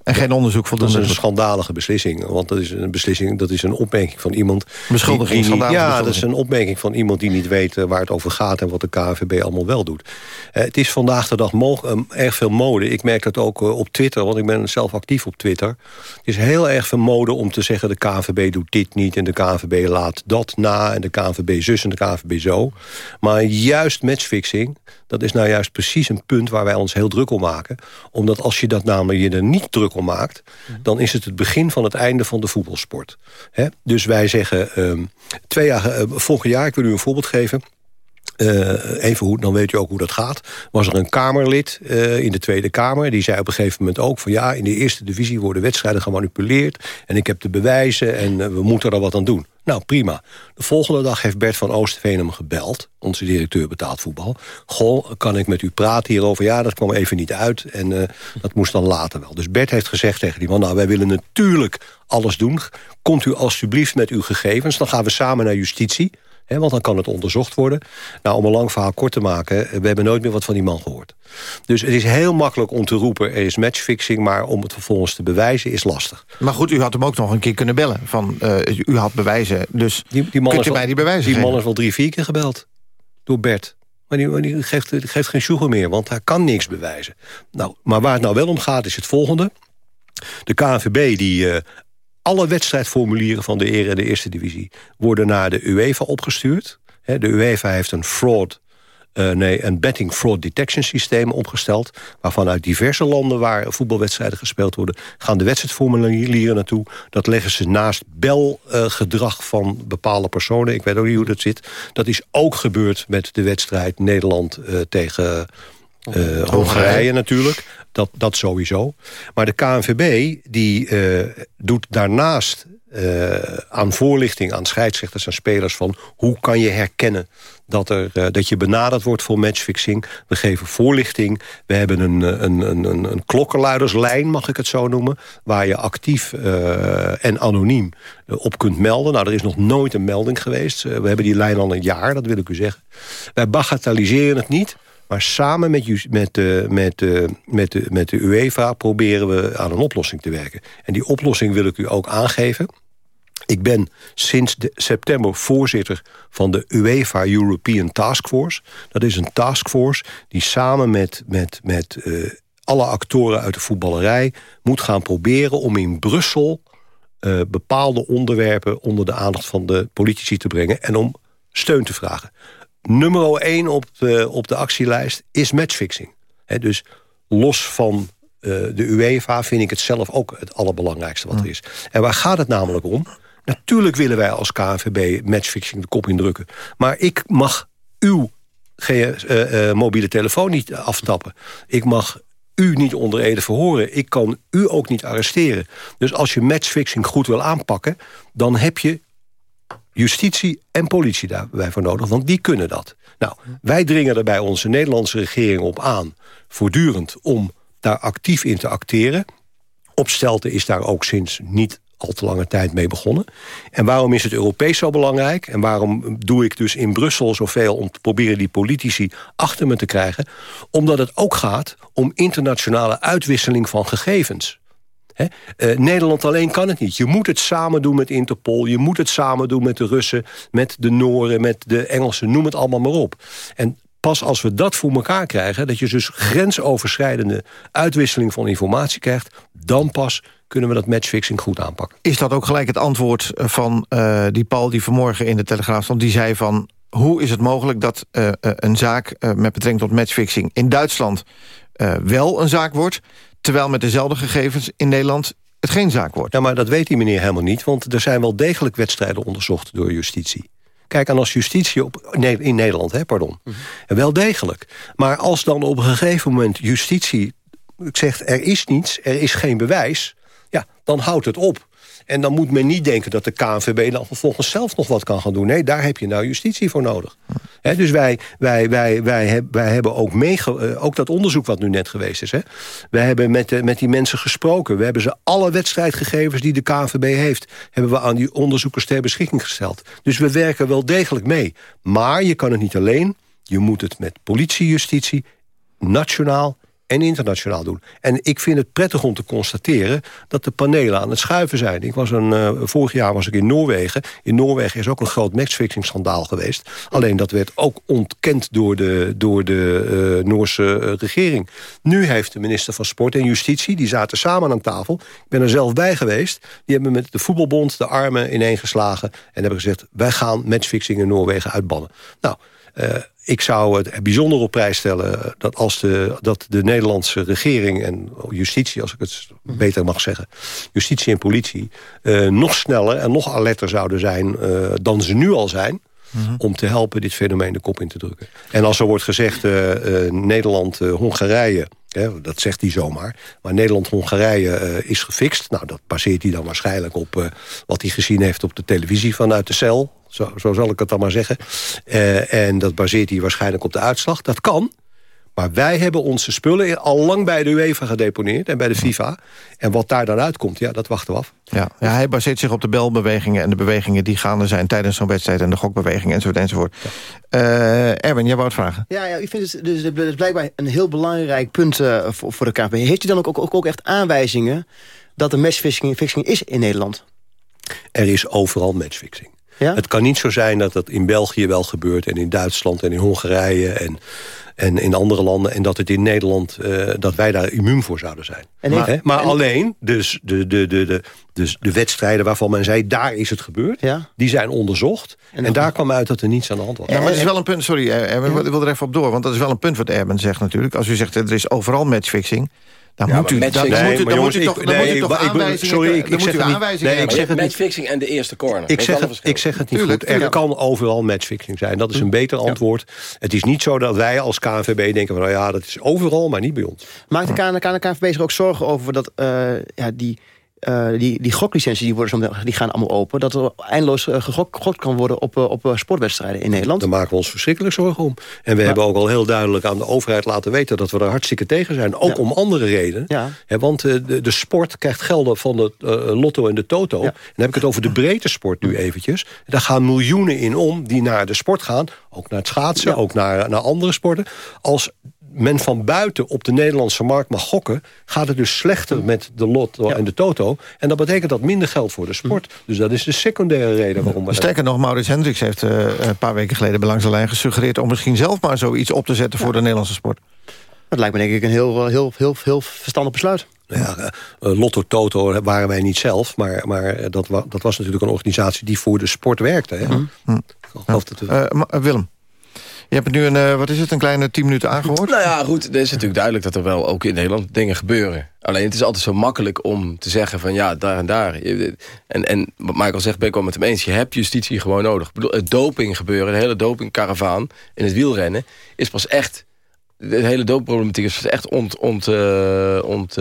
En geen onderzoek voldoende. Dat is een schandalige beslissing. Want dat is een beslissing, dat is een opmerking van iemand... Beschuldiging, die, die Ja, dat is een opmerking van iemand die niet weet waar het over gaat... en wat de KNVB allemaal wel doet. Uh, het is vandaag de dag uh, erg veel mode. Ik merk dat ook uh, op Twitter, want ik ben zelf actief op Twitter. Het is heel erg veel mode om te zeggen... de KNVB doet dit niet en de KNVB laat dat na... en de KNVB zus en de KNVB zo. Maar juist matchfixing, dat is nou juist precies een punt... waar wij ons heel druk om maken. Omdat als je dat namelijk je er niet druk om maakt... dan is het het begin van het einde van de voetbalsport. He? Dus wij zeggen, um, twee jaar, uh, vorig jaar, ik wil u een voorbeeld geven... Uh, even hoe, dan weet je ook hoe dat gaat. Was er een Kamerlid uh, in de Tweede Kamer... die zei op een gegeven moment ook van... ja, in de eerste divisie worden wedstrijden gemanipuleerd... en ik heb de bewijzen en uh, we moeten er wat aan doen. Nou, prima. De volgende dag heeft Bert van Oosterveen hem gebeld. Onze directeur betaald voetbal. Goh, kan ik met u praten hierover? Ja, dat kwam even niet uit. En uh, [LAUGHS] dat moest dan later wel. Dus Bert heeft gezegd tegen die man... nou, wij willen natuurlijk alles doen. Komt u alstublieft met uw gegevens. Dan gaan we samen naar justitie. He, want dan kan het onderzocht worden. Nou, om een lang verhaal kort te maken... we hebben nooit meer wat van die man gehoord. Dus het is heel makkelijk om te roepen... er is matchfixing, maar om het vervolgens te bewijzen is lastig. Maar goed, u had hem ook nog een keer kunnen bellen. Van, uh, u had bewijzen, dus die, die man kunt u mij die bewijzen Die geven? man is wel drie, vier keer gebeld. Door Bert. Maar die, die geeft, geeft geen sjoegel meer, want hij kan niks bewijzen. Nou, maar waar het nou wel om gaat, is het volgende. De KNVB die uh, alle wedstrijdformulieren van de Ere en de Eerste Divisie... worden naar de UEFA opgestuurd. De UEFA heeft een fraud... Uh, nee, een betting fraud detection systeem opgesteld... waarvan uit diverse landen waar voetbalwedstrijden gespeeld worden... gaan de wedstrijdformulieren naartoe. Dat leggen ze naast belgedrag uh, van bepaalde personen. Ik weet ook niet hoe dat zit. Dat is ook gebeurd met de wedstrijd Nederland uh, tegen... Uh, Hongarije natuurlijk, dat, dat sowieso. Maar de KNVB die uh, doet daarnaast uh, aan voorlichting aan scheidsrechters en spelers... van hoe kan je herkennen dat, er, uh, dat je benaderd wordt voor matchfixing. We geven voorlichting. We hebben een, een, een, een, klokkenluiderslijn, mag ik het zo noemen... waar je actief en anoniem op kunt melden. Nou, er is nog nooit een melding geweest. we hebben die lijn al een jaar, dat wil ik u zeggen. Wij bagatelliseren het niet... Maar samen met, met, uh, met, uh, met, de, met de UEFA proberen we aan een oplossing te werken. En die oplossing wil ik u ook aangeven. Ik ben sinds september voorzitter van de UEFA European Task Force. Dat is een taskforce die samen met, met, met uh, alle actoren uit de voetballerij... moet gaan proberen om in Brussel bepaalde onderwerpen... onder de aandacht van de politici te brengen en om steun te vragen nummer 1 op de, op de actielijst is matchfixing. He, dus los van uh, de UEFA vind ik het zelf ook het allerbelangrijkste wat er is. En waar gaat het namelijk om? Natuurlijk willen wij als KNVB matchfixing de kop indrukken. Maar ik mag uw uh, uh, mobiele telefoon niet aftappen. Ik mag u niet onder ede verhoren. Ik kan u ook niet arresteren. Dus als je matchfixing goed wil aanpakken... dan heb je justitie en politie daarbij voor nodig, want die kunnen dat. Nou, wij dringen er bij onze Nederlandse regering op aan... voortdurend om daar actief in te acteren. Opstelten is daar ook sinds niet al te lange tijd mee begonnen. En waarom is het Europees zo belangrijk? En waarom doe ik dus in Brussel zoveel... om te proberen die politici achter me te krijgen? Omdat het ook gaat om internationale uitwisseling van gegevens. Uh, Nederland alleen kan het niet. Je moet het samen doen met Interpol. Je moet het samen doen met de Russen, met de Nooren, met de Engelsen. Noem het allemaal maar op. En pas als we dat voor elkaar krijgen... dat je dus grensoverschrijdende uitwisseling van informatie krijgt... dan pas kunnen we dat matchfixing goed aanpakken. Is dat ook gelijk het antwoord van uh, die Paul die vanmorgen in de Telegraaf stond? Die zei van, hoe is het mogelijk dat een zaak met betrekking tot matchfixing... in Duitsland wel een zaak wordt... terwijl met dezelfde gegevens in Nederland het geen zaak wordt? Ja, maar dat weet die meneer helemaal niet... want er zijn wel degelijk wedstrijden onderzocht door justitie. Kijk, aan als justitie op, in Nederland, hè, pardon. Mm Wel degelijk. Maar als dan op een gegeven moment justitie zegt... er is niets, er is geen bewijs ja, dan houdt het op. En dan moet men niet denken dat de KNVB dan vervolgens zelf nog wat kan gaan doen. Nee, daar heb je nou justitie voor nodig. dus wij, wij, wij, wij, wij hebben ook, meege, uh, ook dat onderzoek wat nu net geweest is. Wij hebben met, uh, met die mensen gesproken. We hebben ze alle wedstrijdgegevens die de KNVB heeft... hebben we aan die onderzoekers ter beschikking gesteld. Dus we werken wel degelijk mee. Maar je kan het niet alleen. Je moet het met politie, justitie, nationaal en internationaal doen. En ik vind het prettig om te constateren dat de panelen aan het schuiven zijn. Ik was een, uh, vorig jaar was ik in Noorwegen. In Noorwegen is ook een groot matchfixing schandaal geweest. Alleen dat werd ook ontkend door de, door de uh, Noorse uh, regering. Nu heeft de minister van Sport en Justitie... die zaten samen aan tafel. Ik ben er zelf bij geweest. Die hebben met de voetbalbond de armen ineengeslagen... en hebben gezegd, wij gaan matchfixing in Noorwegen uitbannen. Nou... Uh, ik zou het bijzonder op prijs stellen dat als de, dat de Nederlandse regering en justitie, als ik het beter mag zeggen, justitie en politie, uh, nog sneller en nog alerter zouden zijn uh, dan ze nu al zijn. Mm om te helpen dit fenomeen de kop in te drukken. En als er wordt gezegd Nederland, Hongarije... dat zegt hij zomaar. Maar Nederland-Hongarije is gefixt. Nou, dat baseert hij dan waarschijnlijk op wat hij gezien heeft op de televisie vanuit de cel zo, zo zal ik het dan maar zeggen. Uh, en dat baseert hij waarschijnlijk op de uitslag. Dat kan. Maar wij hebben onze spullen al lang bij de UEFA gedeponeerd... en bij de FIFA. En wat daar dan uitkomt, ja, dat wachten we af. Ja, ja hij baseert zich op de belbewegingen... en de bewegingen die gaande zijn tijdens zo'n wedstrijd... en de gokbewegingen enzovoort enzovoort. Ja. Uh, Erwin, jij wou het vragen? Ja, ja ik vind het dus, dus blijkbaar een heel belangrijk punt uh, voor, voor de KNVB. Heeft u dan ook, ook, ook echt aanwijzingen... dat er matchfixing is in Nederland? Er is overal matchfixing. Ja? Het kan niet zo zijn dat dat in België wel gebeurt... en in Duitsland en in Hongarije en, en in andere landen... en dat het in Nederland, uh, dat wij daar immuun voor zouden zijn. En maar, hè? maar en... alleen dus de, de, de, de, dus de wedstrijden waarvan men zei... daar is het gebeurd, ja? die zijn onderzocht. En, en daar kwam uit dat er niets aan de hand was. Ja, maar het is wel een punt, sorry Erwin, ik wil er even op door... want dat is wel een punt wat Erwin zegt natuurlijk. Als u zegt, er is overal matchfixing... Dan moet u, dan, moet u, toch, dan moet u toch aanwijzingen... Sorry, ik, ik zeg het Nee, ik zeg het matchfixing en de eerste corner. Ik zeg, het, ik zeg het niet goed. Er kan overal matchfixing zijn. Dat is een beter antwoord. Het is niet zo dat wij als KNVB denken... van, nou ja, dat is overal, maar niet bij ons. Maakt de KNVB zich ook zorgen over dat uh, ja, die uh, die, die goklicenties die, worden zo, die gaan allemaal open. Dat er eindeloos uh, gegokt kan worden op, uh, op sportwedstrijden in Nederland. Daar maken we ons verschrikkelijk zorgen om. En we maar, hebben ook al heel duidelijk aan de overheid laten weten... dat we er hartstikke tegen zijn. Ook ja. om andere redenen. Ja. He, want de, de, sport krijgt gelden van de lotto en de toto. Ja. En dan heb ik het over de breedte sport nu eventjes. Daar gaan miljoenen in om die naar de sport gaan. Ook naar het schaatsen, ook naar, naar andere sporten. Als men van buiten op de Nederlandse markt mag gokken... gaat het dus slechter met de lotto ja. en de toto. En dat betekent dat minder geld voor de sport. Mm. Dus dat is de secundaire reden waarom we... Sterker nog, Maurits Hendricks heeft uh, een paar weken geleden... bij Langs de Lijn gesuggereerd om misschien zelf maar zoiets op te zetten... Ja. voor de Nederlandse sport. Dat lijkt me denk ik een heel, heel, heel, heel verstandig besluit. Ja, uh, Lotto Toto waren wij niet zelf, maar, maar dat, wa dat was natuurlijk een organisatie die voor de sport werkte. Hè? Mm. Mm. Ja. Uh, Willem? Je hebt nu een, uh, wat is het, een kleine tien minuten aangehoord? Nou ja, goed, het is natuurlijk duidelijk dat er wel ook in Nederland dingen gebeuren. Alleen het is altijd zo makkelijk om te zeggen van ja, daar en daar. En, en wat Michael zegt, ben ik wel met hem eens. Je hebt justitie gewoon nodig. Ik bedoel, het doping gebeuren, de hele dopingkaravaan in het wielrennen... is pas echt, de hele dopingproblematiek is pas echt. Ont, ont,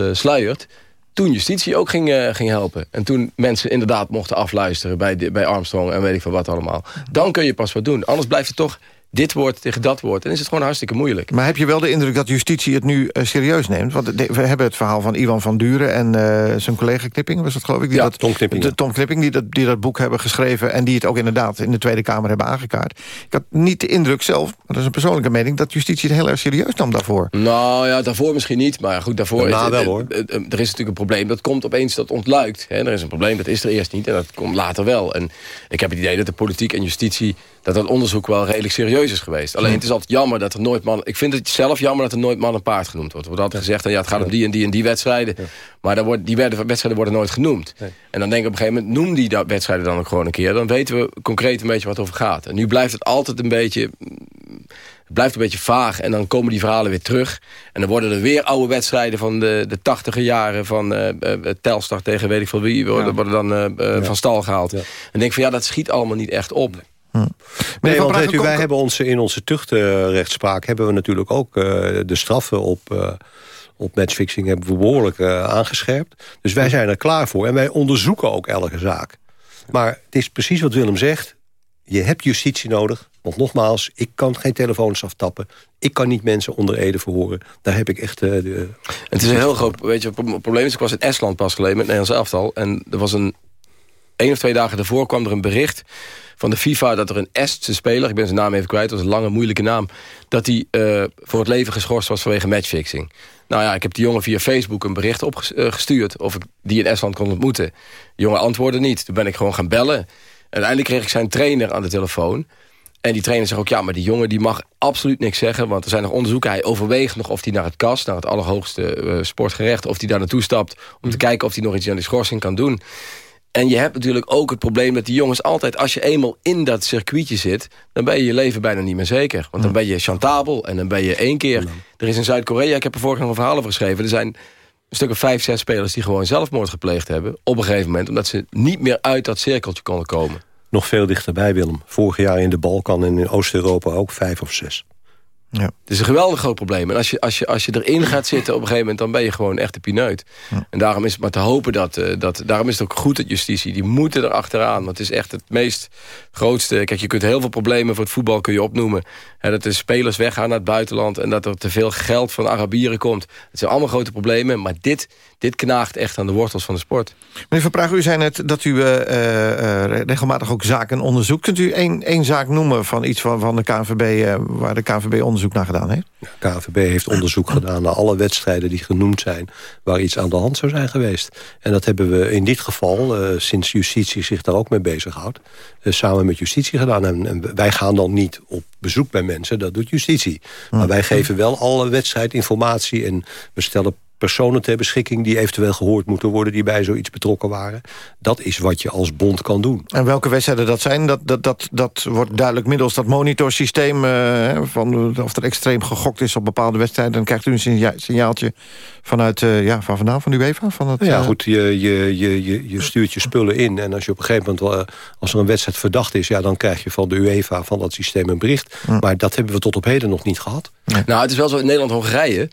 toen justitie ook ging, ging helpen. En toen mensen inderdaad mochten afluisteren bij, bij Armstrong en weet ik van wat allemaal. Dan kun je pas wat doen. Anders blijft het toch dit woord tegen dat woord. En is het gewoon hartstikke moeilijk. Maar heb je wel de indruk dat justitie het nu uh, serieus neemt? Want we hebben het verhaal van Ivan van Duren en uh, zijn collega Knipping, was dat geloof ik? Die ja, dat, Tom Knipping. De, Tom Knipping, die dat, die dat boek hebben geschreven... en die het ook inderdaad in de Tweede Kamer hebben aangekaart. Ik had niet de indruk zelf, maar dat is een persoonlijke mening... dat justitie het heel erg serieus nam daarvoor. Nou ja, daarvoor misschien niet, maar goed, daarvoor... Daarna is, wel hoor. Er is natuurlijk een probleem, dat komt opeens, dat ontluikt. Hè? Er is een probleem, dat is er eerst niet en dat komt later wel. En ik heb het idee dat de politiek en justitie... dat dat onderzoek wel redelijk serieus is geweest. Alleen het is altijd jammer dat er nooit man... Ik vind het zelf jammer dat er nooit man en paard genoemd wordt. Er wordt altijd gezegd, ja, het gaat om die en die en die wedstrijden. Maar wordt, die wedstrijden worden nooit genoemd. En dan denk ik op een gegeven moment, noem die wedstrijden dan ook gewoon een keer. Dan weten we concreet een beetje wat over gaat. En nu blijft het altijd een beetje... Het blijft een beetje vaag en dan komen die verhalen weer terug. En dan worden er weer oude wedstrijden van de, de tachtige jaren... van uh, uh, Telstar tegen weet ik veel wie... worden, worden dan uh, van stal gehaald. En denk ik van ja, dat schiet allemaal niet echt op. Hm. Nee, want weet u, wij hebben ons in onze tuchtrechtspraak... hebben we natuurlijk ook de straffen op op matchfixing hebben we behoorlijk uh, aangescherpt. Dus wij zijn er klaar voor. En wij onderzoeken ook elke zaak. Maar het is precies wat Willem zegt. Je hebt justitie nodig. Want nogmaals, ik kan geen telefoons aftappen. Ik kan niet mensen onder Ede verhoren. Daar heb ik echt... Uh, de, het is een heel groot weet je, probleem. Is, ik was in Estland pas geleden met het Nederlands elftal. En er was een... één of twee dagen daarvoor kwam er een bericht van de FIFA... dat er een Estse speler, ik ben zijn naam even kwijt... dat was een lange, moeilijke naam... dat hij uh, voor het leven geschorst was vanwege matchfixing. Nou ja, ik heb die jongen via Facebook een bericht opgestuurd... of ik die in Estland kon ontmoeten. De jongen antwoordde niet. Toen ben ik gewoon gaan bellen. Uiteindelijk kreeg ik zijn trainer aan de telefoon... En die trainer zegt ook, ja, maar die jongen die mag absoluut niks zeggen... want er zijn nog onderzoeken. Hij overweegt nog of hij naar het KAS, naar het allerhoogste uh, sportgerecht... of hij daar naartoe stapt om te kijken of hij nog iets aan die schorsing kan doen. En je hebt natuurlijk ook het probleem dat die jongens altijd... als je eenmaal in dat circuitje zit... dan ben je je leven bijna niet meer zeker. Want dan ben je chantabel en dan ben je één keer... Er is in Zuid-Korea, ik heb er vorige nog een verhaal over geschreven... er zijn een stuk of vijf, zes spelers die gewoon zelfmoord gepleegd hebben... op een gegeven moment, omdat ze niet meer uit dat cirkeltje konden komen. Nog veel dichterbij, Willem. Vorig jaar in de Balkan en in Oost-Europa ook vijf of zes. Ja. Het is een geweldig groot probleem. En als je, als, je, als je erin gaat zitten op een gegeven moment... dan ben je gewoon echt de pineut. Ja. En daarom is het maar te hopen dat, uh, dat... daarom is het ook goed dat justitie... die moeten er achteraan. Want het is echt het meest grootste... Kijk, je kunt heel veel problemen voor het voetbal kun je opnoemen. Dat de spelers weggaan naar het buitenland... en dat er te veel geld van Arabieren komt. Het zijn allemaal grote problemen. Maar dit, dit knaagt echt aan de wortels van de sport. Meneer Van Praag, u zei net dat u uh, uh, regelmatig ook zaken onderzoekt. Kunt u één, één zaak noemen van iets van, van de KNVB... waar de KNVB onderzoek naar gedaan heeft? De KNVB heeft onderzoek gedaan naar alle wedstrijden die genoemd zijn... waar iets aan de hand zou zijn geweest. En dat hebben we in dit geval, sinds justitie zich daar ook mee bezighoudt... samen met justitie gedaan. En, en, wij gaan dan niet op bezoek bij mensen, dat doet justitie. Maar wij geven wel alle wedstrijdinformatie... en we stellen personen ter beschikking die eventueel gehoord moeten worden... die bij zoiets betrokken waren. Dat is wat je als bond kan doen. En welke wedstrijden dat zijn, dat, dat, dat, dat wordt duidelijk middels dat monitorsysteem... Uh, van of er extreem gegokt is op bepaalde wedstrijden... dan krijgt u een signaaltje vanuit, uh, ja, van vandaan, van UEFA? Van het, ja, goed, je, je, je, je stuurt je spullen in... en als je op een gegeven moment, als er een wedstrijd verdacht is... ja, dan krijg je van de UEFA, van dat systeem een bericht. Maar dat hebben we tot op heden nog niet gehad. Nou, het is wel zo, in Nederland-Hongarije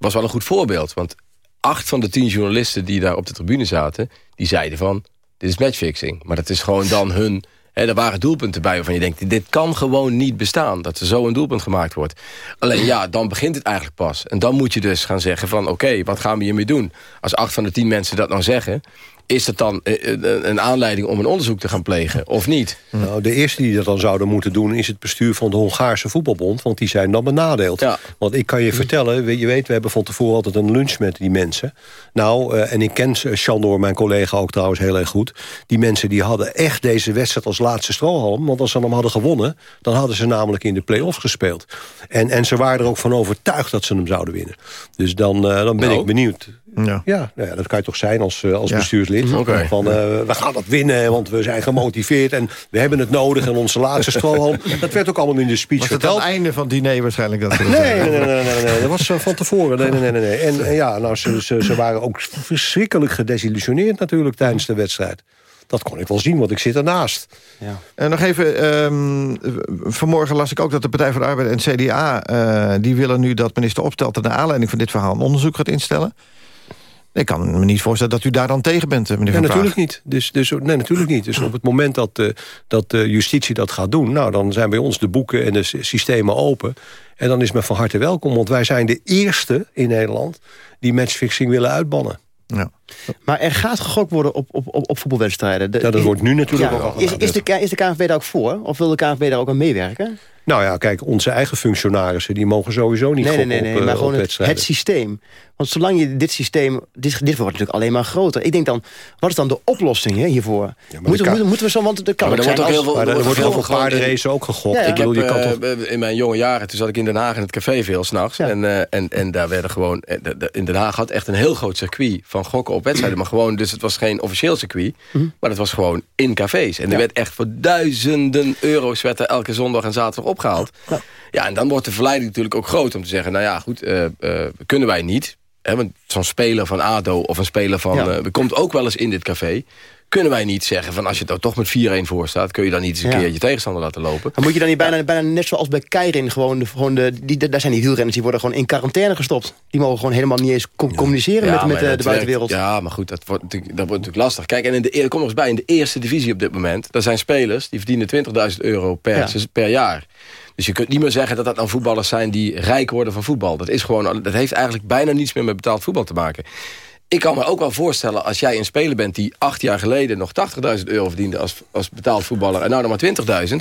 was wel een goed voorbeeld. Want acht van de tien journalisten die daar op de tribune zaten... die zeiden van, dit is matchfixing. Maar dat is gewoon dan hun... Hè, er waren doelpunten bij waarvan je denkt... dit kan gewoon niet bestaan, dat er zo een doelpunt gemaakt wordt. Alleen ja, dan begint het eigenlijk pas. En dan moet je dus gaan zeggen van... oké, wat gaan we hiermee doen? Als acht van de tien mensen dat nou zeggen is het dan een aanleiding om een onderzoek te gaan plegen, of niet? Nou, de eerste die dat dan zouden moeten doen... is het bestuur van de Hongaarse voetbalbond, want die zijn dan benadeeld. Ja. Want ik kan je vertellen, je weet, we hebben van tevoren altijd een lunch met die mensen. Nou, uh, en ik ken Shandor, mijn collega, ook trouwens heel erg goed. Die mensen die hadden echt deze wedstrijd als laatste strohalm. Want als ze hem hadden gewonnen, dan hadden ze namelijk in de play-offs gespeeld. En, en ze waren er ook van overtuigd dat ze hem zouden winnen. Dus dan, uh, dan ben nou. ik benieuwd. Ja. Ja, nou ja, dat kan je toch zijn als, als ja. bestuurslid. Okay. Van, uh, we gaan dat winnen, want we zijn gemotiveerd... en we hebben het nodig en onze laatste strohalm. [LAUGHS] dat werd ook allemaal in de speech was verteld. Was het aan het einde van het diner waarschijnlijk? Dat nee, nee, nee, nee, nee, nee, dat was van tevoren. Nee, nee, nee, nee. En, en ja, nou, ze, ze, ze waren ook verschrikkelijk gedesillusioneerd natuurlijk tijdens de wedstrijd. Dat kon ik wel zien, want ik zit ernaast. Ja. En nog even, um, vanmorgen las ik ook dat de Partij voor de Arbeid en CDA... Uh, die willen nu dat minister Opstelten... naar aanleiding van dit verhaal een onderzoek gaat instellen. Ik kan me niet voorstellen dat u daar dan tegen bent, meneer ja, Van natuurlijk niet. Dus, dus, nee, natuurlijk niet. Dus op het moment dat, uh, dat uh, justitie dat gaat doen... Nou, dan zijn bij ons de boeken en de systemen open. En dan is men van harte welkom. Want wij zijn de eerste in Nederland... die matchfixing willen uitbannen. Ja. Maar er gaat gegokt worden op, op, op, op voetbalwedstrijden. De, ja, dat wordt nu natuurlijk ja, ook al is, is, de, is de KNVB daar ook voor? Of wil de KNVB daar ook aan meewerken? Nou ja, kijk, onze eigen functionarissen... die mogen sowieso niet nee, gokken nee, nee, nee, op, maar uh, gewoon op het, het, systeem. Want zolang je dit systeem... Dit, dit wordt natuurlijk alleen maar groter. Ik denk dan, wat is dan de oplossing hè, hiervoor? Ja, moeten, kan... moeten, moeten we zo... Want er kan ja, maar er wordt ook heel veel, maar er, wordt heel veel paardenracen ook gegokt. Ja, ik bedoel, heb, je kan uh, toch... In mijn jonge jaren, toen zat ik in Den Haag in het café veel s'nachts. En, en, en daar werden gewoon... In Den Haag had echt een heel groot circuit van gokken op wedstrijden. maar gewoon, dus het was geen officieel circuit. Mhm. Maar het was gewoon in cafés. En er werd echt voor duizenden euro's... werd er elke zondag en zaterdag opgehaald. Ja. Ja, en dan wordt de verleiding natuurlijk ook groot om te zeggen... nou ja, goed, uh, uh, kunnen wij niet. Hè, want zo'n speler van ADO of een speler van... Ja. Uh, komt ook wel eens in dit café. Kunnen wij niet zeggen van als je er toch met 4-1 voor staat... kun je dan niet eens een ja. keer je tegenstander laten lopen. Maar moet je dan niet bijna, bijna net zoals bij Keirin... Gewoon de, gewoon de, die, daar zijn die wielrenners die worden gewoon in quarantaine gestopt. Die mogen gewoon helemaal niet eens com communiceren ja, met, met de buitenwereld. Ja, maar goed, dat wordt, natuurlijk, dat wordt natuurlijk lastig. Kijk, en in de, er komt nog eens bij, in de eerste divisie op dit moment... daar zijn spelers die verdienen 20.000 euro per, per jaar... Dus je kunt niet meer zeggen dat dat dan voetballers zijn die rijk worden van voetbal. Dat, is gewoon, dat heeft eigenlijk bijna niets meer met betaald voetbal te maken. Ik kan me ook wel voorstellen als jij een speler bent die acht jaar geleden nog 80.000 euro verdiende als, als betaald voetballer en nou nog maar 20.000.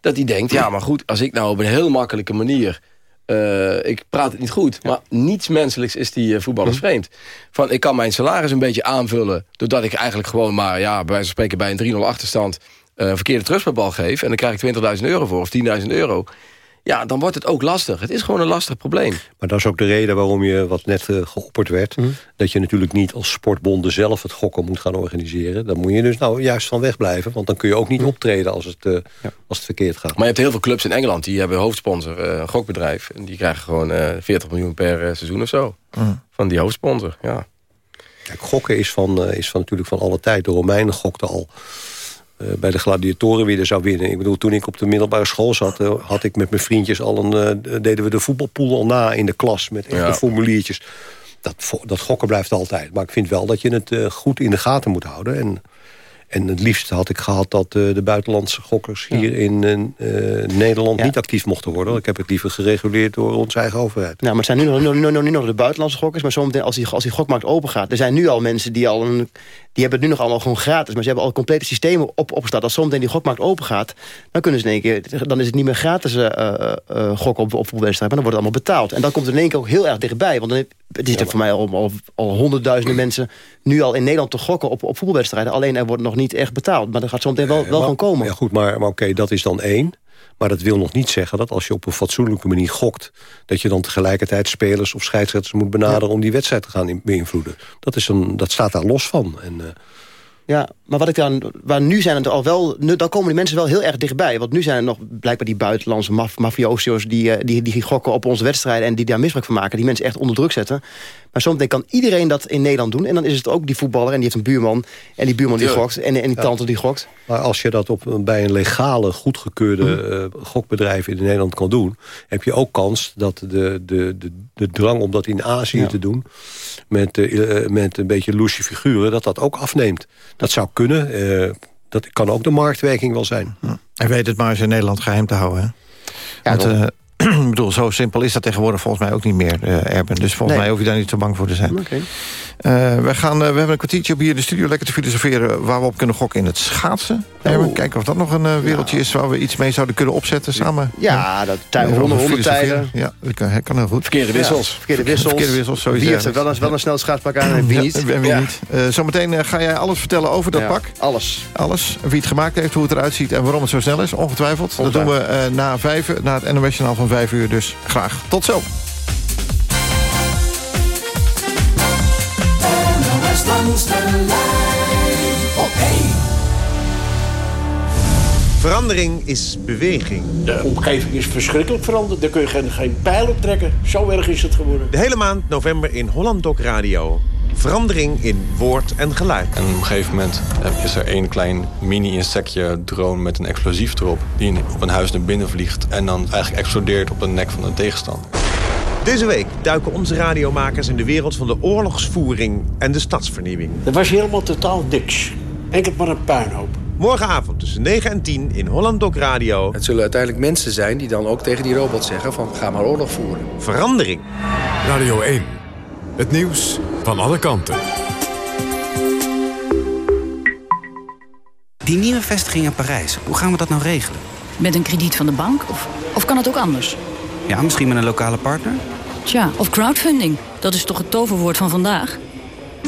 Dat die denkt, ja maar goed, als ik nou op een heel makkelijke manier... Uh, ik praat het niet goed, maar niets menselijks is die uh, voetballers vreemd. Van, ik kan mijn salaris een beetje aanvullen... doordat ik eigenlijk gewoon maar, ja, bij wijze van spreken bij een 3-0 achterstand... Uh, verkeerde terugspelbal geef... en dan krijg ik 20.000 euro voor of 10.000 euro... ja, dan wordt het ook lastig. Het is gewoon een lastig probleem. Maar dat is ook de reden waarom je, wat net uh, geopperd werd... Mm. dat je natuurlijk niet als sportbonden zelf het gokken moet gaan organiseren. Dan moet je dus nou juist van wegblijven. Want dan kun je ook niet mm. optreden als het, uh, ja. als het verkeerd gaat. Maar je hebt heel veel clubs in Engeland... die hebben hoofdsponsor, uh, een gokbedrijf... en die krijgen gewoon 40 miljoen per seizoen of zo. Mm. Van die hoofdsponsor, ja. Kijk, gokken is, van, is van, natuurlijk van alle tijd. De Romeinen gokten al... Uh, bij de gladiatoren weer zou winnen. Ik bedoel, toen ik op de middelbare school zat... Uh, had ik met mijn vriendjes al een... Uh, deden we de voetbalpool al na in de klas... met echte ja. formuliertjes. Dat, dat gokken blijft altijd. Maar ik vind wel dat je het goed in de gaten moet houden. En, en het liefst had ik gehad dat de buitenlandse gokkers... hier in Nederland ja. niet actief mochten worden. Ik heb het liever gereguleerd door onze eigen overheid. Nou, maar het zijn nu nog, nu, nu, nu nog de buitenlandse gokkers... maar zometeen als die, als die gokmarkt open gaat... er zijn nu al mensen die al een die hebben het nu nog allemaal gewoon gratis. Maar ze hebben al complete systemen op, opgestart. Als zometeen die gokmarkt open gaat, dan kunnen ze in één keer... dan is het niet meer gratis uh, gokken op, op voetbalwedstrijd, maar dan wordt het allemaal betaald. En dan komt het in één keer ook heel erg dichtbij. Want dan het is voor mij al, al, al honderdduizenden mensen... nu al in Nederland te gokken op, op voetbalwedstrijden. Alleen er wordt nog niet echt betaald. Maar dat gaat zometeen wel, wel maar, gewoon komen. Ja goed, maar, maar oké, dat is dan één. Maar dat wil nog niet zeggen dat als je op een fatsoenlijke manier gokt... dat je dan tegelijkertijd spelers of scheidsrechters moet benaderen... Ja. om die wedstrijd te gaan beïnvloeden. Dat, is een, dat staat daar los van. En, uh... Ja, maar wat ik dan, waar nu zijn het al wel, dan komen die mensen wel heel erg dichtbij. Want nu zijn er nog blijkbaar die buitenlandse maf mafiosio's die, die, die gokken op onze wedstrijden en die daar misbruik van maken. Die mensen echt onder druk zetten. Maar zometeen kan iedereen dat in Nederland doen. En dan is het ook die voetballer en die heeft een buurman. En die buurman die gokt. En, en die tante die gokt. Maar als je dat op, bij een legale, goedgekeurde mm. uh, gokbedrijf in Nederland kan doen... heb je ook kans dat de, de, de, de drang om dat in Azië ja. te doen... Met, uh, met een beetje loesje figuren, dat dat ook afneemt. Dat zou kunnen. Uh, dat kan ook de marktwerking wel zijn. En weet het maar eens in Nederland geheim te houden. Hè? Ja, Want, [CLEARS THROAT] ik bedoel, zo simpel is dat tegenwoordig volgens mij ook niet meer, uh, Erben. Dus volgens nee. mij hoef je daar niet zo bang voor te zijn. Okay. Uh, we, gaan, uh, we hebben een kwartiertje op hier in de studio lekker te filosoferen... waar we op kunnen gokken in het schaatsen. Oh. Erben, kijken of dat nog een wereldje ja. is waar we iets mee zouden kunnen opzetten samen. Ja, dat tuin, ronde, ronde tijden. Ja, dat kan, kan heel goed. Verkeerde wissels. Ja, verkeerde wissels. Verkeerde wissels, sowieso. Wie heeft er wel een, wel een snel schaatspak aan en wie niet? En wie niet. zometeen ga jij alles vertellen over dat pak. Alles. Alles. Wie het gemaakt heeft, hoe het eruit ziet en waarom het zo snel is. Ongetwijfeld. Dat doen we na vijf, na het NOS-journaal van vijf uur. Dus graag tot zo. Verandering is beweging. De omgeving is verschrikkelijk veranderd. Daar kun je geen, geen pijl op trekken. Zo erg is het geworden. De hele maand november in Holland Doc Radio. Verandering in woord en geluid. En op een gegeven moment is er één klein mini-insectje drone met een explosief erop... die op een huis naar binnen vliegt en dan eigenlijk explodeert op de nek van de tegenstander. Deze week duiken onze radiomakers in de wereld van de oorlogsvoering en de stadsvernieuwing. Dat was helemaal totaal niks. Enkel maar een puinhoop. Morgenavond tussen 9 en 10 in Holland Doc Radio. Het zullen uiteindelijk mensen zijn die dan ook tegen die robot zeggen van ga maar oorlog voeren. Verandering. Radio 1. Het nieuws van alle kanten. Die nieuwe vestiging in Parijs, hoe gaan we dat nou regelen? Met een krediet van de bank? Of, of kan het ook anders? Ja, misschien met een lokale partner? Tja, of crowdfunding. Dat is toch het toverwoord van vandaag?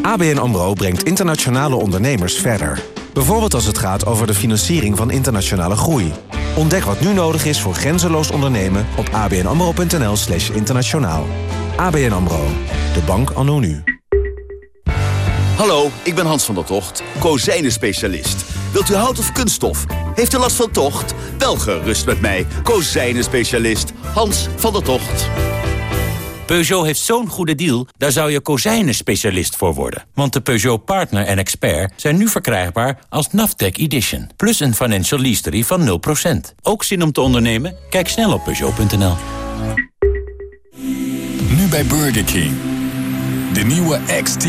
ABN AMRO brengt internationale ondernemers verder. Bijvoorbeeld als het gaat over de financiering van internationale groei. Ontdek wat nu nodig is voor grenzeloos ondernemen op abnamro.nl slash internationaal. ABN AMRO, de bank anno nu. Hallo, ik ben Hans van der Tocht, kozijnen-specialist. Wilt u hout of kunststof? Heeft u last van tocht? Wel gerust met mij, kozijnen-specialist Hans van der Tocht. Peugeot heeft zo'n goede deal, daar zou je kozijnen-specialist voor worden. Want de Peugeot Partner en Expert zijn nu verkrijgbaar als Naftec Edition. Plus een financial lease van 0%. Ook zin om te ondernemen? Kijk snel op Peugeot.nl. Nu bij Burger King. De nieuwe XT.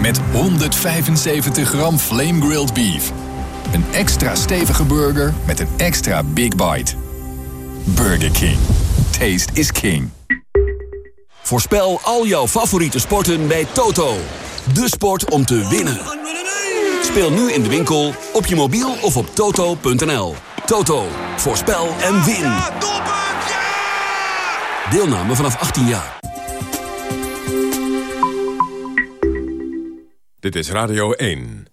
Met 175 gram flame grilled beef. Een extra stevige burger met een extra big bite. Burger King. Taste is king. Voorspel al jouw favoriete sporten bij Toto. De sport om te winnen. Speel nu in de winkel, op je mobiel of op toto.nl. Toto, voorspel en win. Deelname vanaf 18 jaar. Dit is Radio 1.